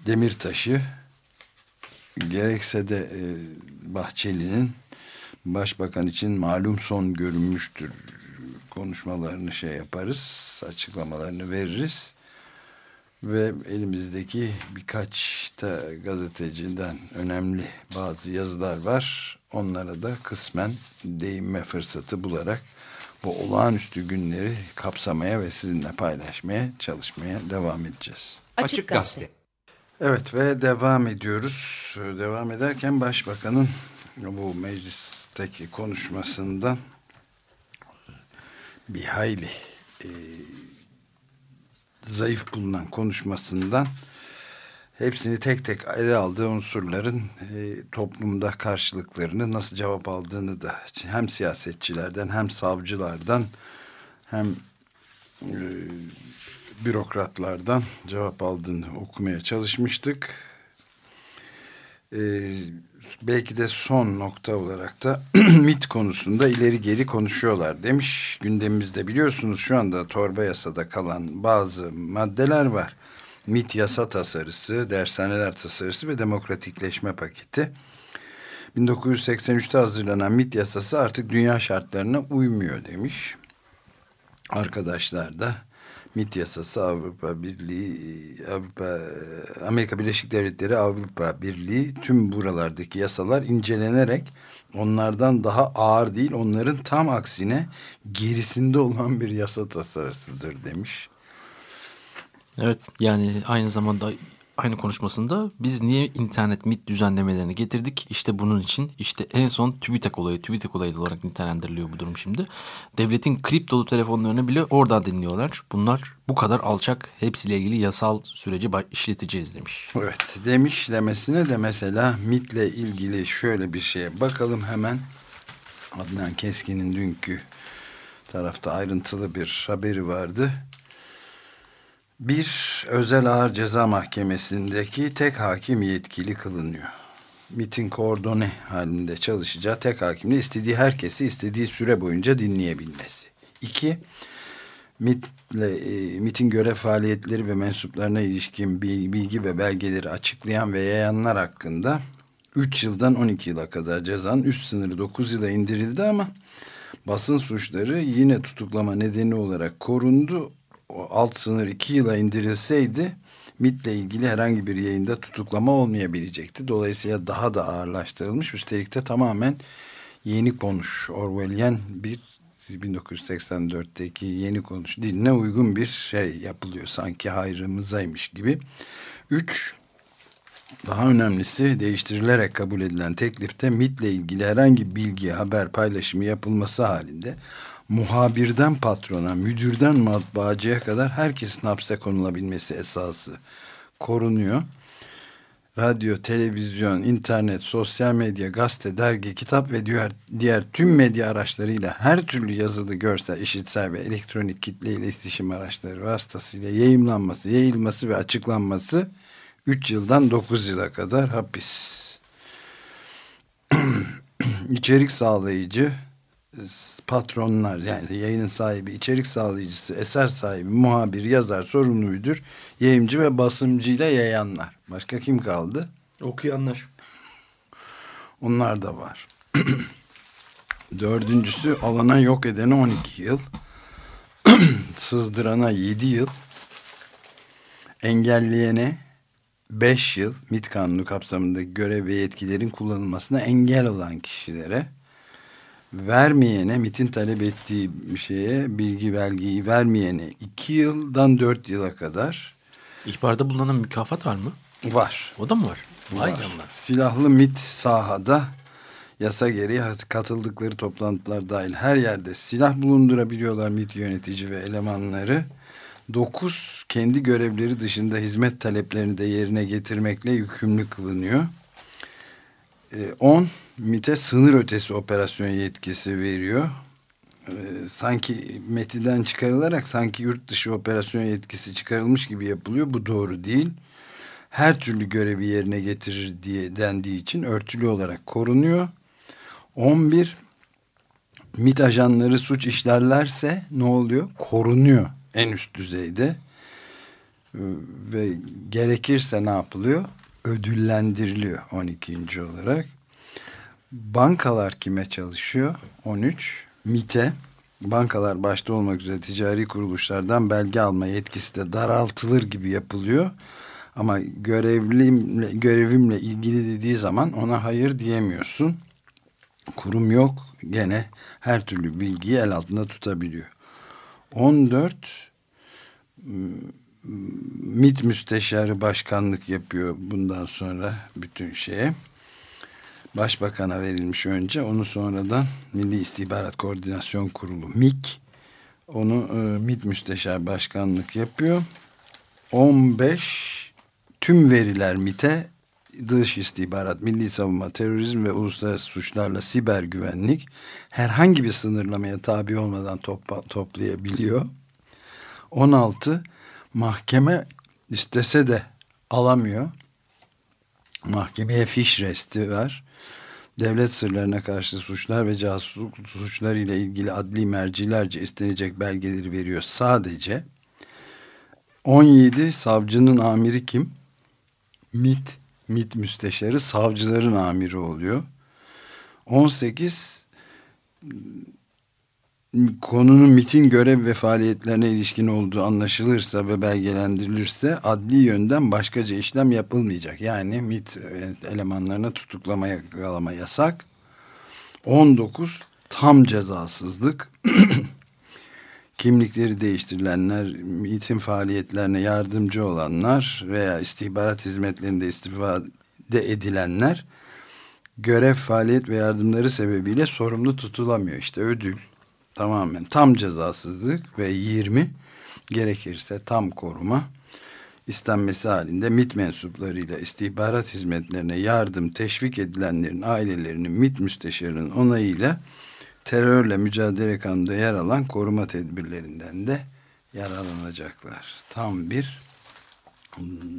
B: Demirtaş'ı gerekse de e, Bahçeli'nin başbakan için malum son görünmüştür konuşmalarını şey yaparız açıklamalarını veririz. Ve elimizdeki birkaç da gazeteciden önemli bazı yazılar var. Onlara da kısmen değinme fırsatı bularak bu olağanüstü günleri kapsamaya ve sizinle paylaşmaya çalışmaya devam edeceğiz.
A: Açık Gazete.
B: Evet ve devam ediyoruz. Devam ederken Başbakan'ın bu meclisteki konuşmasından bir hayli e, zayıf bulunan konuşmasından hepsini tek tek ele aldığı unsurların e, toplumda karşılıklarını nasıl cevap aldığını da hem siyasetçilerden hem savcılardan hem e, bürokratlardan cevap aldığını okumaya çalışmıştık. Ee, belki de son nokta olarak da MIT konusunda ileri geri konuşuyorlar demiş. Gündemimizde biliyorsunuz şu anda torba yasada kalan bazı maddeler var. MIT yasa tasarısı, dershaneler tasarısı ve demokratikleşme paketi. 1983'te hazırlanan MIT yasası artık dünya şartlarına uymuyor demiş. Arkadaşlar da MIT yasası Avrupa Birliği, Avrupa Amerika Birleşik Devletleri Avrupa Birliği tüm buralardaki yasalar incelenerek onlardan daha ağır değil onların tam aksine gerisinde olan bir yasa tasarısıdır demiş.
C: Evet yani aynı zamanda aynı konuşmasında biz niye internet MIT düzenlemelerini getirdik? İşte bunun için işte en son TÜBİTAK olayı, TÜBİTAK olayı olarak nitelendiriliyor bu durum şimdi. Devletin kriptolu telefonlarını bile oradan dinliyorlar. Bunlar bu kadar alçak hepsiyle ilgili yasal süreci işleteceğiz demiş.
B: Evet demiş demesine de mesela MIT'le ilgili şöyle bir şeye bakalım hemen. Adnan Keskin'in dünkü tarafta ayrıntılı bir haberi vardı bir özel ağır ceza mahkemesindeki tek hakim yetkili kılınıyor. MIT'in koordone halinde çalışacağı tek hakimle istediği herkesi istediği süre boyunca dinleyebilmesi. İki, MIT'le, e, MIT'in görev faaliyetleri ve mensuplarına ilişkin bilgi ve belgeleri açıklayan ve yayanlar hakkında 3 yıldan 12 yıla kadar cezanın üst sınırı 9 yıla indirildi ama basın suçları yine tutuklama nedeni olarak korundu alt sınır iki yıla indirilseydi MIT'le ilgili herhangi bir yayında tutuklama olmayabilecekti. Dolayısıyla daha da ağırlaştırılmış. Üstelik de tamamen yeni konuş Orwellian bir 1984'teki yeni konuş diline uygun bir şey yapılıyor. Sanki hayrımızaymış gibi. Üç, daha önemlisi değiştirilerek kabul edilen teklifte MIT'le ilgili herhangi bilgi, haber paylaşımı yapılması halinde muhabirden patrona, müdürden matbaacıya kadar herkesin hapse konulabilmesi esası korunuyor. Radyo, televizyon, internet, sosyal medya, gazete, dergi, kitap ve diğer, diğer tüm medya araçlarıyla her türlü yazılı, görsel, işitsel ve elektronik kitle iletişim araçları vasıtasıyla yayımlanması, yayılması ve açıklanması 3 yıldan 9 yıla kadar hapis. İçerik sağlayıcı patronlar yani yayının sahibi, içerik sağlayıcısı, eser sahibi, muhabir, yazar, sorumlu müdür, yayımcı ve basımcıyla yayanlar. Başka kim kaldı?
C: Okuyanlar.
B: Onlar da var. Dördüncüsü alana yok edene 12 yıl. Sızdırana 7 yıl. Engelleyene 5 yıl. MİT kanunu kapsamındaki görev ve yetkilerin kullanılmasına engel olan kişilere vermeyene MIT'in talep ettiği bir şeye bilgi belgeyi vermeyene iki yıldan dört yıla kadar
C: İhbarda bulunan mükafat var mı?
B: Var.
C: O da mı var?
B: Vay var. Silahlı MIT sahada yasa gereği katıldıkları toplantılar dahil her yerde silah bulundurabiliyorlar MIT yönetici ve elemanları. Dokuz kendi görevleri dışında hizmet taleplerini de yerine getirmekle yükümlü kılınıyor. 10 ee, MIT'e sınır ötesi operasyon yetkisi veriyor. Ee, sanki MET'den çıkarılarak sanki yurt dışı operasyon yetkisi çıkarılmış gibi yapılıyor. Bu doğru değil. Her türlü görevi yerine getirir diye dendiği için örtülü olarak korunuyor. 11 MIT ajanları suç işlerlerse ne oluyor? Korunuyor en üst düzeyde. Ee, ve gerekirse ne yapılıyor? ödüllendiriliyor 12. olarak. Bankalar kime çalışıyor? 13. MIT'e bankalar başta olmak üzere ticari kuruluşlardan belge alma yetkisi de daraltılır gibi yapılıyor. Ama görevlimle, görevimle ilgili dediği zaman ona hayır diyemiyorsun. Kurum yok gene her türlü bilgiyi el altında tutabiliyor. 14 MİT müsteşarı başkanlık yapıyor bundan sonra bütün şeye. Başbakan'a verilmiş önce onu sonradan Milli İstihbarat Koordinasyon Kurulu MİK onu e, MİT müsteşar başkanlık yapıyor. 15 tüm veriler MİT'e dış istihbarat, milli savunma, terörizm ve uluslararası suçlarla siber güvenlik herhangi bir sınırlamaya tabi olmadan topla, toplayabiliyor. 16 mahkeme istese de alamıyor. Mahkemeye fiş resti var. Devlet sırlarına karşı suçlar ve casusluk suçları ile ilgili adli mercilerce istenecek belgeleri veriyor sadece. 17 savcının amiri kim? MIT, MIT müsteşarı savcıların amiri oluyor. 18 konunun MIT'in görev ve faaliyetlerine ilişkin olduğu anlaşılırsa ve belgelendirilirse adli yönden başkaca işlem yapılmayacak. Yani MIT elemanlarına tutuklama yakalama yasak. 19 tam cezasızlık. Kimlikleri değiştirilenler, MIT'in faaliyetlerine yardımcı olanlar veya istihbarat hizmetlerinde istifade edilenler görev, faaliyet ve yardımları sebebiyle sorumlu tutulamıyor. İşte ödül tamamen tam cezasızlık ve 20 gerekirse tam koruma istenmesi halinde MIT mensuplarıyla istihbarat hizmetlerine yardım teşvik edilenlerin ailelerinin MIT müsteşarının onayıyla terörle mücadele kanunda yer alan koruma tedbirlerinden de yararlanacaklar. Tam bir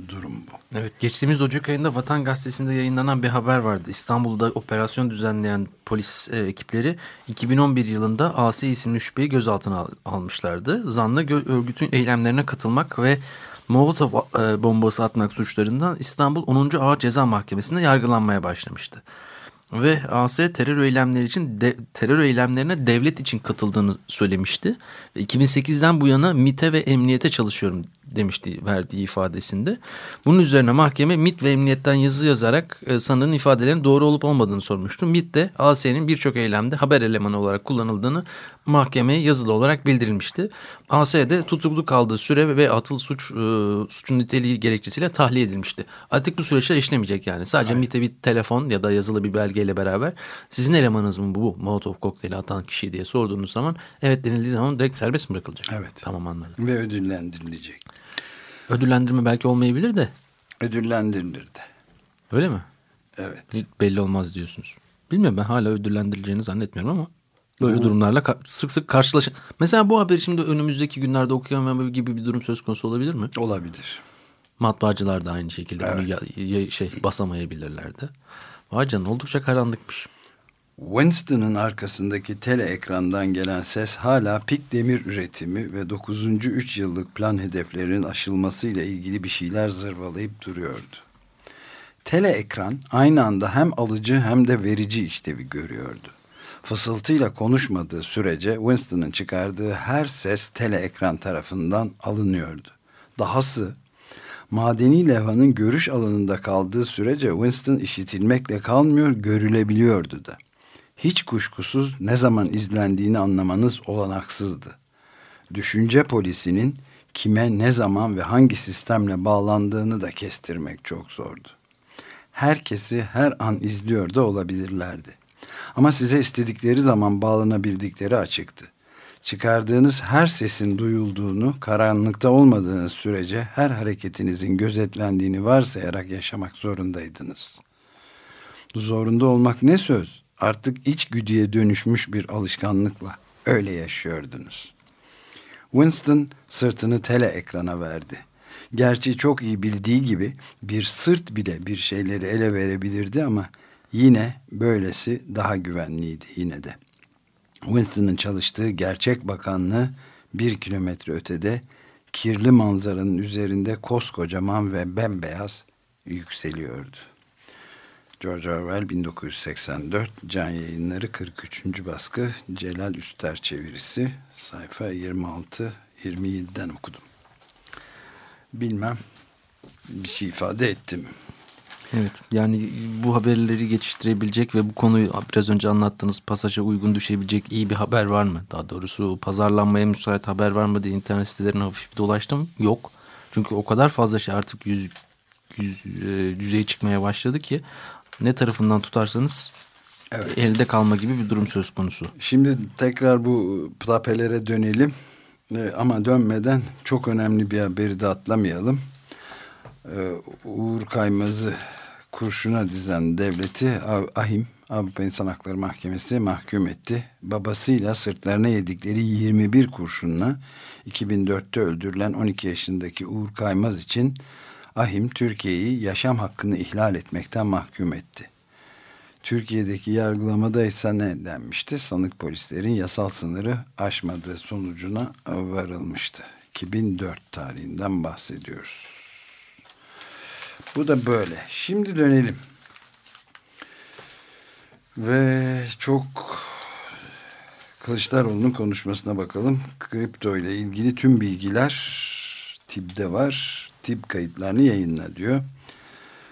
B: durum bu.
C: Evet geçtiğimiz Ocak ayında Vatan Gazetesi'nde yayınlanan bir haber vardı. İstanbul'da operasyon düzenleyen polis e, ekipleri 2011 yılında AS isimli şüpheyi gözaltına al almışlardı. Zanlı örgütün eylemlerine katılmak ve Molotov e, bombası atmak suçlarından İstanbul 10. Ağır Ceza Mahkemesi'nde yargılanmaya başlamıştı ve AS terör eylemleri için de, terör eylemlerine devlet için katıldığını söylemişti. 2008'den bu yana MIT'e ve emniyete çalışıyorum demişti verdiği ifadesinde. Bunun üzerine mahkeme MIT ve emniyetten yazı yazarak e, sanığın ifadelerinin doğru olup olmadığını sormuştu. MIT de AS'nin birçok eylemde haber elemanı olarak kullanıldığını mahkemeye yazılı olarak bildirilmişti. AS'de tutuklu kaldığı süre ve atıl suç e, suçun niteliği gerekçesiyle tahliye edilmişti. Artık bu süreçler işlemeyecek yani. Sadece Aynen. MIT'e bir telefon ya da yazılı bir belgeyle beraber sizin elemanınız mı bu, bu Molotov kokteyli atan kişi diye sorduğunuz zaman evet denildiği zaman direkt serbest bırakılacak?
B: Evet.
C: Tamam anladım.
B: Ve ödüllendirilecek.
C: Ödüllendirme belki olmayabilir de.
B: Ödüllendirilir de.
C: Öyle mi?
B: Evet.
C: Hiç belli olmaz diyorsunuz. Bilmiyorum ben hala ödüllendirileceğini zannetmiyorum ama böyle Bu... durumlarla sık sık karşılaş. Mesela bu haberi şimdi önümüzdeki günlerde okuyamam gibi bir durum söz konusu olabilir mi?
B: Olabilir.
C: Matbaacılar da aynı şekilde evet. onu ya, ya, şey basamayabilirlerdi. Vay canına oldukça karanlıkmış.
B: Winston'ın arkasındaki tele ekrandan gelen ses hala pik demir üretimi ve 9. 3 yıllık plan hedeflerinin aşılmasıyla ilgili bir şeyler zırvalayıp duruyordu. Tele ekran aynı anda hem alıcı hem de verici işlevi görüyordu. Fısıltıyla konuşmadığı sürece Winston'ın çıkardığı her ses tele ekran tarafından alınıyordu. Dahası madeni levhanın görüş alanında kaldığı sürece Winston işitilmekle kalmıyor görülebiliyordu da hiç kuşkusuz ne zaman izlendiğini anlamanız olanaksızdı. Düşünce polisinin kime ne zaman ve hangi sistemle bağlandığını da kestirmek çok zordu. Herkesi her an izliyor da olabilirlerdi. Ama size istedikleri zaman bağlanabildikleri açıktı. Çıkardığınız her sesin duyulduğunu, karanlıkta olmadığınız sürece her hareketinizin gözetlendiğini varsayarak yaşamak zorundaydınız. Zorunda olmak ne söz? Artık içgüdüye dönüşmüş bir alışkanlıkla öyle yaşıyordunuz. Winston sırtını tele ekrana verdi. Gerçi çok iyi bildiği gibi bir sırt bile bir şeyleri ele verebilirdi ama yine böylesi daha güvenliydi yine de. Winston'ın çalıştığı gerçek bakanlığı bir kilometre ötede kirli manzaranın üzerinde koskocaman ve bembeyaz yükseliyordu. George Orwell 1984 Can Yayınları 43. baskı Celal Üster çevirisi sayfa 26-27'den okudum. Bilmem bir şey ifade ettim.
C: Evet yani bu haberleri geçiştirebilecek ve bu konuyu biraz önce anlattığınız pasaja uygun düşebilecek iyi bir haber var mı? Daha doğrusu pazarlanmaya müsait haber var mı diye internet sitelerine hafif bir dolaştım. Yok. Çünkü o kadar fazla şey artık yüz, yüz e, yüzeye çıkmaya başladı ki ne tarafından tutarsanız evet. elde kalma gibi bir durum söz konusu.
B: Şimdi tekrar bu plapelere dönelim. Ee, ama dönmeden çok önemli bir haberi de atlamayalım. Ee, Uğur Kaymaz'ı kurşuna dizen devleti Ahim Avrupa İnsan Hakları Mahkemesi mahkum etti. Babasıyla sırtlarına yedikleri 21 kurşunla 2004'te öldürülen 12 yaşındaki Uğur Kaymaz için Ahim Türkiye'yi yaşam hakkını ihlal etmekten mahkum etti. Türkiye'deki yargılamada ise ne denmişti? Sanık polislerin yasal sınırı aşmadığı sonucuna varılmıştı. 2004 tarihinden bahsediyoruz. Bu da böyle. Şimdi dönelim. Ve çok Kılıçdaroğlu'nun konuşmasına bakalım. Kripto ile ilgili tüm bilgiler TİB'de var. TİB kayıtlarını yayınla diyor.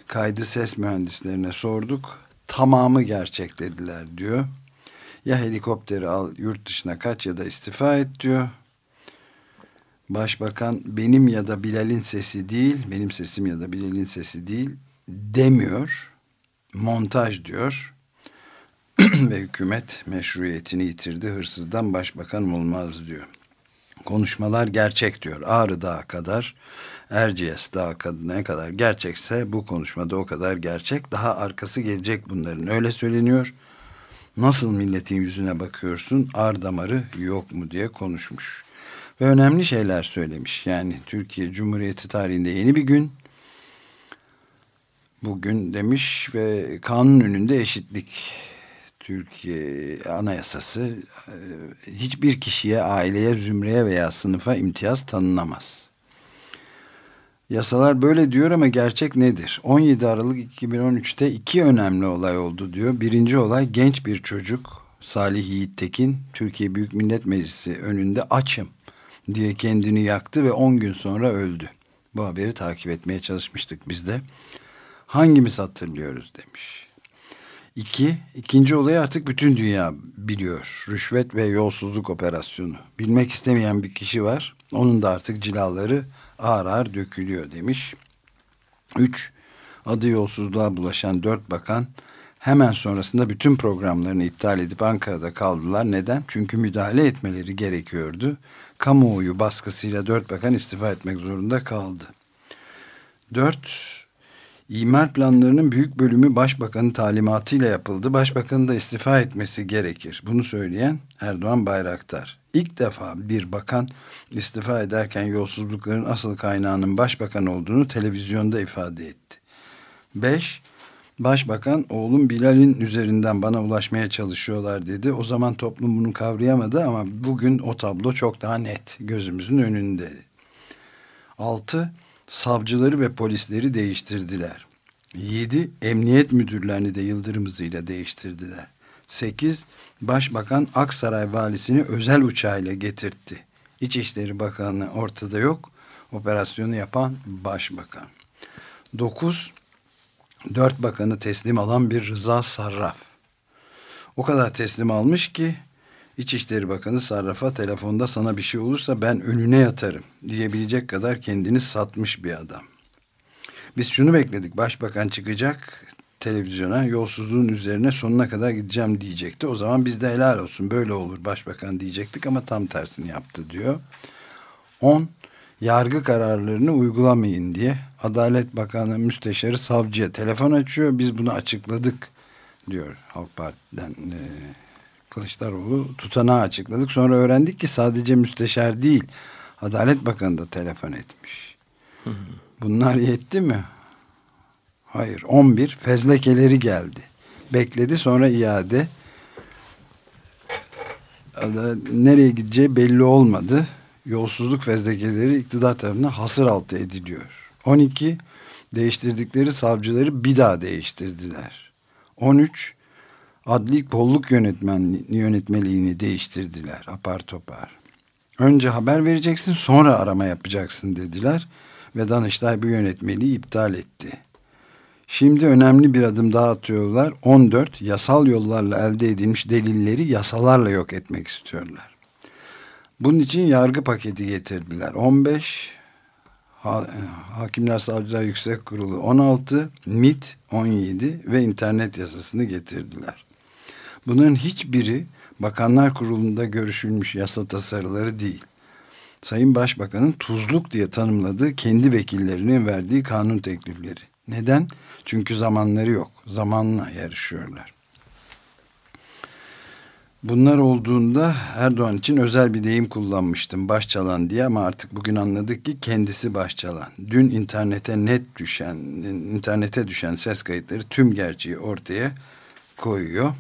B: Kaydı ses mühendislerine sorduk. Tamamı gerçek dediler diyor. Ya helikopteri al yurt dışına kaç ya da istifa et diyor. Başbakan benim ya da Bilal'in sesi değil, benim sesim ya da Bilal'in sesi değil demiyor. Montaj diyor. Ve hükümet meşruiyetini yitirdi. Hırsızdan başbakan olmaz diyor. Konuşmalar gerçek diyor. Ağrı Dağı kadar, Erciyes Dağı ne kadar gerçekse bu konuşmada o kadar gerçek. Daha arkası gelecek bunların. Öyle söyleniyor. Nasıl milletin yüzüne bakıyorsun? Ar damarı yok mu diye konuşmuş. Ve önemli şeyler söylemiş. Yani Türkiye Cumhuriyeti tarihinde yeni bir gün. Bugün demiş ve kanun önünde eşitlik Türkiye Anayasası e, hiçbir kişiye, aileye, zümreye veya sınıfa imtiyaz tanınamaz. Yasalar böyle diyor ama gerçek nedir? 17 Aralık 2013'te iki önemli olay oldu diyor. Birinci olay genç bir çocuk Salih Yiğit Tekin Türkiye Büyük Millet Meclisi önünde açım diye kendini yaktı ve 10 gün sonra öldü. Bu haberi takip etmeye çalışmıştık biz de. Hangimiz hatırlıyoruz demiş. İki, ikinci olayı artık bütün dünya biliyor. Rüşvet ve yolsuzluk operasyonu. Bilmek istemeyen bir kişi var. Onun da artık cilaları ağır ağır dökülüyor demiş. Üç, adı yolsuzluğa bulaşan dört bakan hemen sonrasında bütün programlarını iptal edip Ankara'da kaldılar. Neden? Çünkü müdahale etmeleri gerekiyordu. Kamuoyu baskısıyla dört bakan istifa etmek zorunda kaldı. Dört, İmar planlarının büyük bölümü başbakanın talimatıyla yapıldı. Başbakanın da istifa etmesi gerekir. Bunu söyleyen Erdoğan Bayraktar. İlk defa bir bakan istifa ederken yolsuzlukların asıl kaynağının başbakan olduğunu televizyonda ifade etti. 5. Başbakan oğlum Bilal'in üzerinden bana ulaşmaya çalışıyorlar dedi. O zaman toplum bunu kavrayamadı ama bugün o tablo çok daha net gözümüzün önünde. 6 savcıları ve polisleri değiştirdiler. 7. Emniyet müdürlerini de yıldırım hızıyla değiştirdiler. 8. Başbakan Aksaray valisini özel uçağıyla getirtti. İçişleri Bakanı ortada yok. Operasyonu yapan başbakan. 9. Dört bakanı teslim alan bir Rıza Sarraf. O kadar teslim almış ki İçişleri Bakanı Sarraf'a telefonda sana bir şey olursa ben önüne yatarım diyebilecek kadar kendini satmış bir adam. Biz şunu bekledik. Başbakan çıkacak televizyona yolsuzluğun üzerine sonuna kadar gideceğim diyecekti. O zaman biz de helal olsun böyle olur başbakan diyecektik ama tam tersini yaptı diyor. 10. Yargı kararlarını uygulamayın diye Adalet Bakanı Müsteşarı savcıya telefon açıyor. Biz bunu açıkladık diyor Halk Parti'den e, Kılıçdaroğlu tutanağı açıkladık. Sonra öğrendik ki sadece müsteşar değil Adalet Bakanı da telefon etmiş. Bunlar yetti mi? Hayır. 11 fezlekeleri geldi. Bekledi sonra iade. Nereye gideceği belli olmadı. Yolsuzluk fezlekeleri iktidar tarafından hasır altı ediliyor. 12 değiştirdikleri savcıları bir daha değiştirdiler. 13 adli kolluk yönetmen, yönetmeliğini değiştirdiler apar topar. Önce haber vereceksin sonra arama yapacaksın dediler ve Danıştay bu yönetmeliği iptal etti. Şimdi önemli bir adım daha atıyorlar. 14 yasal yollarla elde edilmiş delilleri yasalarla yok etmek istiyorlar. Bunun için yargı paketi getirdiler. 15 ha, Hakimler Savcılar Yüksek Kurulu 16 MIT 17 ve internet yasasını getirdiler. Bunların hiçbiri Bakanlar Kurulu'nda görüşülmüş yasa tasarıları değil. Sayın Başbakan'ın tuzluk diye tanımladığı kendi vekillerinin verdiği kanun teklifleri. Neden? Çünkü zamanları yok. Zamanla yarışıyorlar. Bunlar olduğunda Erdoğan için özel bir deyim kullanmıştım başçalan diye ama artık bugün anladık ki kendisi başçalan. Dün internete net düşen, internete düşen ses kayıtları tüm gerçeği ortaya koyuyor.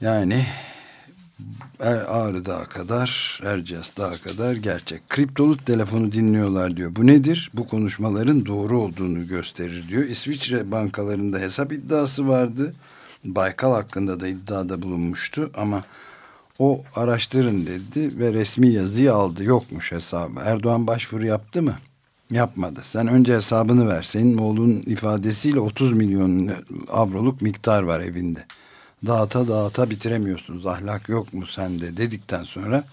B: Yani er, Ağrı Dağı kadar, Erciyes Dağı kadar gerçek. Kriptolu telefonu dinliyorlar diyor. Bu nedir? Bu konuşmaların doğru olduğunu gösterir diyor. İsviçre bankalarında hesap iddiası vardı. Baykal hakkında da iddiada bulunmuştu ama o araştırın dedi ve resmi yazıyı aldı. Yokmuş hesabı. Erdoğan başvuru yaptı mı? Yapmadı. Sen önce hesabını ver. Senin oğlun ifadesiyle 30 milyon avroluk miktar var evinde. Dağıta dağıta bitiremiyorsunuz. Ahlak yok mu sende dedikten sonra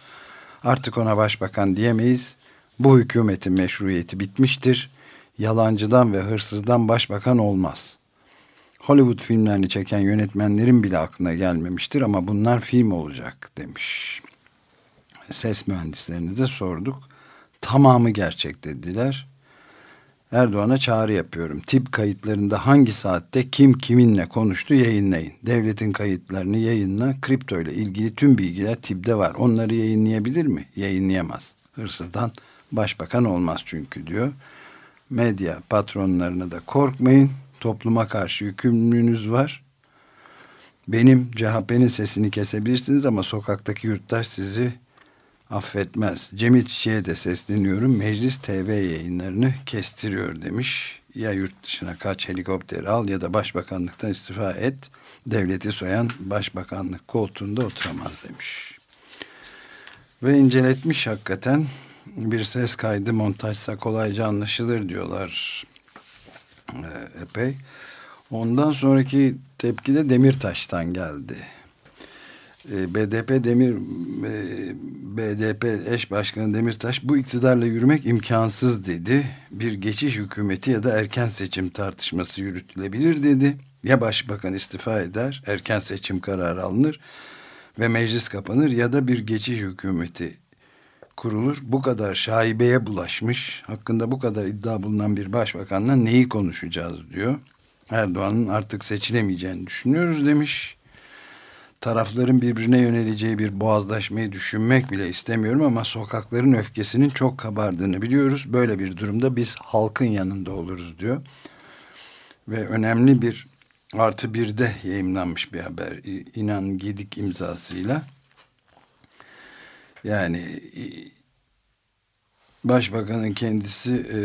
B: artık ona başbakan diyemeyiz. Bu hükümetin meşruiyeti bitmiştir. Yalancıdan ve hırsızdan başbakan olmaz. Hollywood filmlerini çeken yönetmenlerin bile aklına gelmemiştir ama bunlar film olacak demiş. Ses mühendislerini de sorduk. Tamamı gerçek dediler. Erdoğan'a çağrı yapıyorum. Tip kayıtlarında hangi saatte kim kiminle konuştu yayınlayın. Devletin kayıtlarını yayınla. Kripto ile ilgili tüm bilgiler tipde var. Onları yayınlayabilir mi? Yayınlayamaz. Hırsızdan başbakan olmaz çünkü diyor. Medya patronlarına da korkmayın. Topluma karşı yükümlülüğünüz var. Benim CHP'nin sesini kesebilirsiniz ama sokaktaki yurttaş sizi affetmez. Cemil Çiçek'e de sesleniyorum. Meclis TV yayınlarını kestiriyor demiş. Ya yurt dışına kaç helikopter al ya da başbakanlıktan istifa et. Devleti soyan başbakanlık koltuğunda oturamaz demiş. Ve inceletmiş hakikaten bir ses kaydı montajsa kolayca anlaşılır diyorlar e, epey. Ondan sonraki tepki de Demirtaş'tan geldi. E, BDP Demir e, BDP eş başkanı Demirtaş bu iktidarla yürümek imkansız dedi. Bir geçiş hükümeti ya da erken seçim tartışması yürütülebilir dedi. Ya başbakan istifa eder, erken seçim kararı alınır ve meclis kapanır ya da bir geçiş hükümeti kurulur. Bu kadar şaibeye bulaşmış, hakkında bu kadar iddia bulunan bir başbakanla neyi konuşacağız diyor. Erdoğan'ın artık seçilemeyeceğini düşünüyoruz demiş. Tarafların birbirine yöneleceği bir boğazlaşmayı düşünmek bile istemiyorum ama sokakların öfkesinin çok kabardığını biliyoruz. Böyle bir durumda biz halkın yanında oluruz diyor. Ve önemli bir artı birde yayınlanmış bir haber. İnan Gedik imzasıyla. Yani başbakanın kendisi e,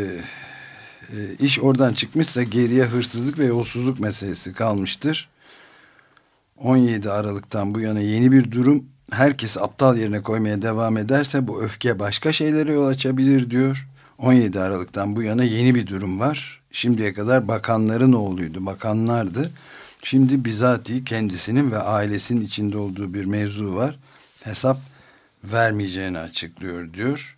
B: e, iş oradan çıkmışsa geriye hırsızlık ve yolsuzluk meselesi kalmıştır. 17 Aralık'tan bu yana yeni bir durum herkes aptal yerine koymaya devam ederse bu öfke başka şeylere yol açabilir diyor. 17 Aralık'tan bu yana yeni bir durum var. Şimdiye kadar bakanların oğluydu, bakanlardı. Şimdi bizatihi kendisinin ve ailesinin içinde olduğu bir mevzu var. Hesap vermeyeceğini açıklıyor diyor.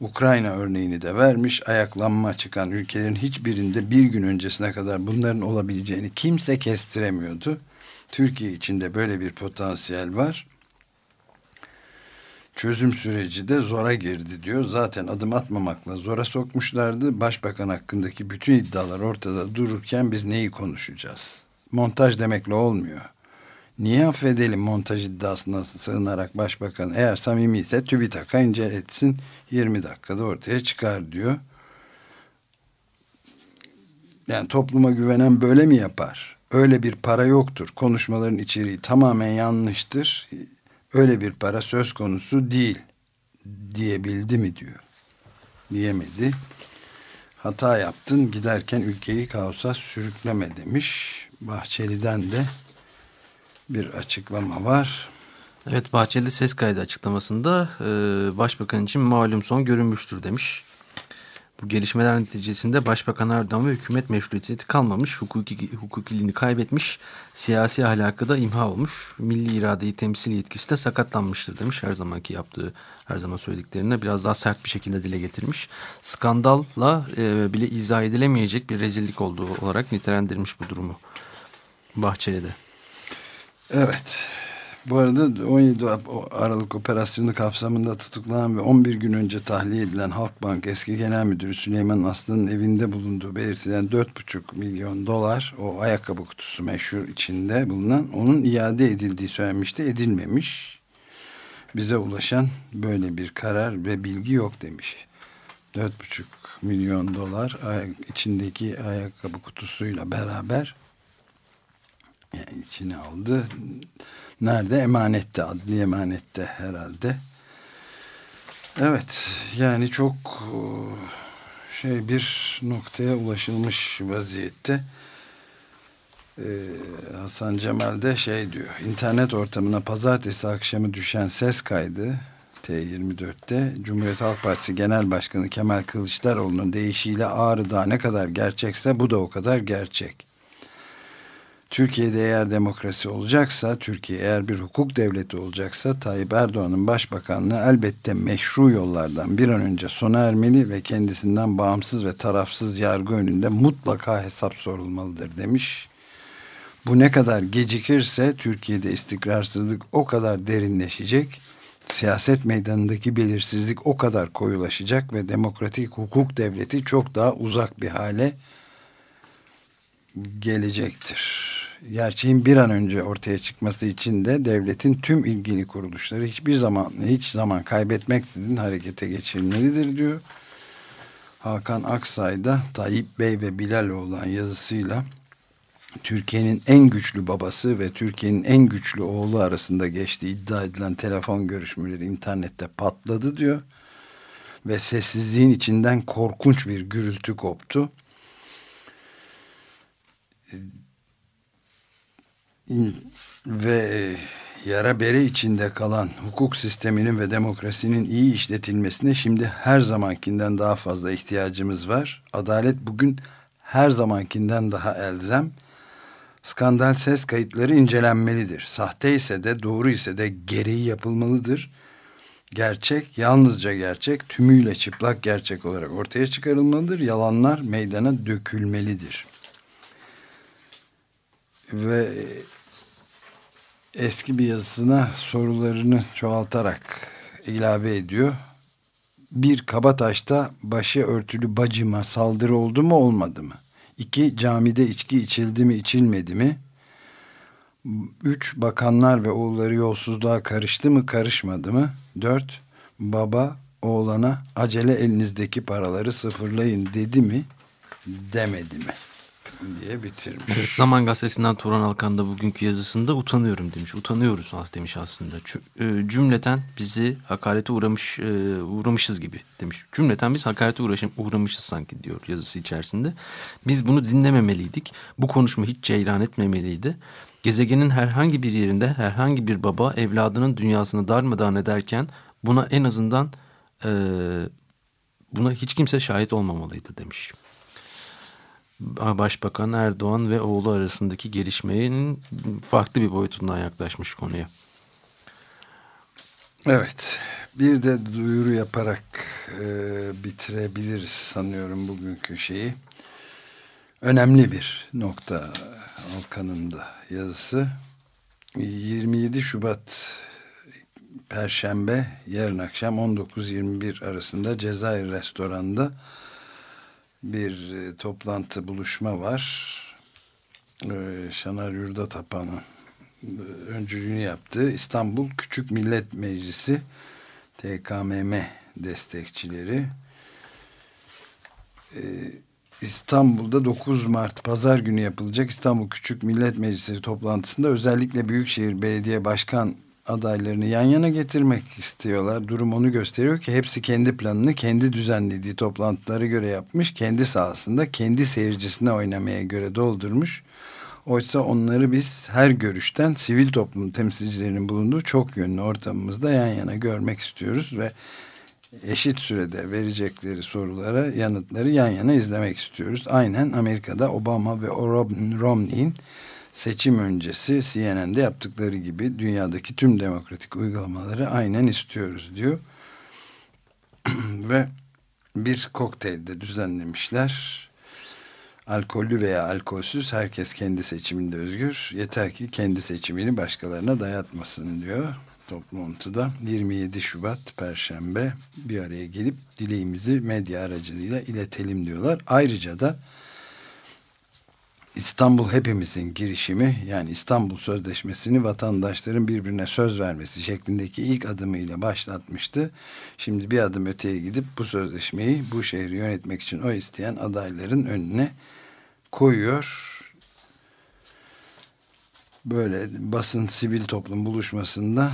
B: Ukrayna örneğini de vermiş. Ayaklanma çıkan ülkelerin hiçbirinde bir gün öncesine kadar bunların olabileceğini kimse kestiremiyordu. Türkiye içinde böyle bir potansiyel var. Çözüm süreci de zora girdi diyor. Zaten adım atmamakla zora sokmuşlardı. Başbakan hakkındaki bütün iddialar ortada dururken biz neyi konuşacağız? Montaj demekle olmuyor. Niye affedelim montaj iddiasına sığınarak başbakan eğer samimi ise TÜBİTAK'a inceletsin 20 dakikada ortaya çıkar diyor. Yani topluma güvenen böyle mi yapar? Öyle bir para yoktur. Konuşmaların içeriği tamamen yanlıştır. Öyle bir para söz konusu değil diyebildi mi diyor. Diyemedi. Hata yaptın giderken ülkeyi kaosa sürükleme demiş. Bahçeli'den de bir açıklama var.
C: Evet Bahçeli ses kaydı açıklamasında e, Başbakan için malum son görünmüştür demiş. Bu gelişmeler neticesinde Başbakan Erdoğan ve hükümet meşruiyeti kalmamış, hukuki, hukukiliğini kaybetmiş, siyasi ahlakı imha olmuş, milli iradeyi temsil yetkisi de sakatlanmıştır demiş. Her zamanki yaptığı, her zaman söylediklerine biraz daha sert bir şekilde dile getirmiş. Skandalla e, bile izah edilemeyecek bir rezillik olduğu olarak nitelendirmiş bu durumu Bahçeli'de.
B: Evet. Bu arada 17 Aralık operasyonu kapsamında tutuklanan ve 11 gün önce tahliye edilen Halkbank eski genel müdürü Süleyman Aslı'nın evinde bulunduğu belirtilen 4,5 milyon dolar o ayakkabı kutusu meşhur içinde bulunan onun iade edildiği söylenmişti edilmemiş. Bize ulaşan böyle bir karar ve bilgi yok demiş. 4,5 milyon dolar içindeki ayakkabı kutusuyla beraber yani içine aldı. Nerede? Emanette, adli emanette herhalde. Evet, yani çok şey bir noktaya ulaşılmış vaziyette. Ee, Hasan Cemal de şey diyor. İnternet ortamına pazartesi akşamı düşen ses kaydı T24'te Cumhuriyet Halk Partisi Genel Başkanı Kemal Kılıçdaroğlu'nun deyişiyle Ağrı Dağı ne kadar gerçekse bu da o kadar gerçek. Türkiye'de eğer demokrasi olacaksa, Türkiye eğer bir hukuk devleti olacaksa Tayyip Erdoğan'ın başbakanlığı elbette meşru yollardan bir an önce sona ermeli ve kendisinden bağımsız ve tarafsız yargı önünde mutlaka hesap sorulmalıdır demiş. Bu ne kadar gecikirse Türkiye'de istikrarsızlık o kadar derinleşecek, siyaset meydanındaki belirsizlik o kadar koyulaşacak ve demokratik hukuk devleti çok daha uzak bir hale gelecektir. Gerçeğin bir an önce ortaya çıkması için de devletin tüm ilgili kuruluşları hiçbir zaman hiç zaman kaybetmeksizin harekete geçirilmelidir diyor. Hakan Aksay da Tayyip Bey ve Bilal olan yazısıyla Türkiye'nin en güçlü babası ve Türkiye'nin en güçlü oğlu arasında geçtiği iddia edilen telefon görüşmeleri internette patladı diyor. Ve sessizliğin içinden korkunç bir gürültü koptu. Ve yara bere içinde kalan hukuk sisteminin ve demokrasinin iyi işletilmesine şimdi her zamankinden daha fazla ihtiyacımız var. Adalet bugün her zamankinden daha elzem skandal ses kayıtları incelenmelidir. Sahte ise de doğru ise de gereği yapılmalıdır. Gerçek, yalnızca gerçek, tümüyle çıplak gerçek olarak ortaya çıkarılmalıdır. Yalanlar meydana dökülmelidir. Ve eski bir yazısına sorularını çoğaltarak ilave ediyor. Bir Kabataş'ta başı örtülü bacıma saldırı oldu mu olmadı mı? İki, camide içki içildi mi içilmedi mi? Üç, bakanlar ve oğulları yolsuzluğa karıştı mı karışmadı mı? Dört, baba oğlana acele elinizdeki paraları sıfırlayın dedi mi demedi mi? Diye bitirmiş.
C: Evet, Zaman Gazetesi'nden Turan Alkan da bugünkü yazısında utanıyorum demiş. Utanıyoruz demiş aslında. E, Cümleten bizi hakarete uğramış e, uğramışız gibi demiş. Cümleten biz hakarete uğraşım, uğramışız sanki diyor yazısı içerisinde. Biz bunu dinlememeliydik. Bu konuşma hiç ceyran etmemeliydi. Gezegenin herhangi bir yerinde herhangi bir baba evladının dünyasını darmadağın ederken buna en azından e, buna hiç kimse şahit olmamalıydı demiş. Başbakan Erdoğan ve oğlu arasındaki gelişmenin farklı bir boyutundan yaklaşmış konuya.
B: Evet. Bir de duyuru yaparak e, bitirebiliriz sanıyorum bugünkü şeyi. Önemli bir nokta Alkan'ın da yazısı. 27 Şubat Perşembe yarın akşam 19-21 arasında Cezayir Restoran'da bir e, toplantı buluşma var. E, Şanar Yurda Tapan'ın e, öncülüğünü yaptığı İstanbul Küçük Millet Meclisi TKMM destekçileri İstanbul'da 9 Mart Pazar günü yapılacak İstanbul Küçük Millet Meclisi toplantısında özellikle Büyükşehir Belediye Başkan adaylarını yan yana getirmek istiyorlar. Durum onu gösteriyor ki hepsi kendi planını kendi düzenlediği toplantılara göre yapmış. Kendi sahasında kendi seyircisine oynamaya göre doldurmuş. Oysa onları biz her görüşten sivil toplum temsilcilerinin bulunduğu çok yönlü ortamımızda yan yana görmek istiyoruz ve eşit sürede verecekleri sorulara yanıtları yan yana izlemek istiyoruz. Aynen Amerika'da Obama ve Romney'in seçim öncesi CNN'de yaptıkları gibi dünyadaki tüm demokratik uygulamaları aynen istiyoruz diyor. Ve bir kokteyl de düzenlemişler. Alkollü veya alkolsüz herkes kendi seçiminde özgür. Yeter ki kendi seçimini başkalarına dayatmasın diyor. Toplantıda 27 Şubat Perşembe bir araya gelip dileğimizi medya aracılığıyla iletelim diyorlar. Ayrıca da İstanbul hepimizin girişimi yani İstanbul Sözleşmesi'ni vatandaşların birbirine söz vermesi şeklindeki ilk adımıyla başlatmıştı. Şimdi bir adım öteye gidip bu sözleşmeyi bu şehri yönetmek için o isteyen adayların önüne koyuyor. Böyle basın sivil toplum buluşmasında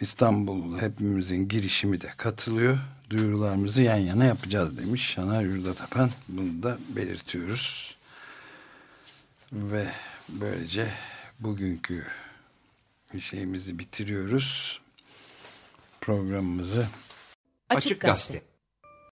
B: İstanbul hepimizin girişimi de katılıyor. Duyurularımızı yan yana yapacağız demiş Şanar Yurdatapan. Bunu da belirtiyoruz. Ve böylece bugünkü şeyimizi bitiriyoruz. Programımızı
A: Açık Gazete.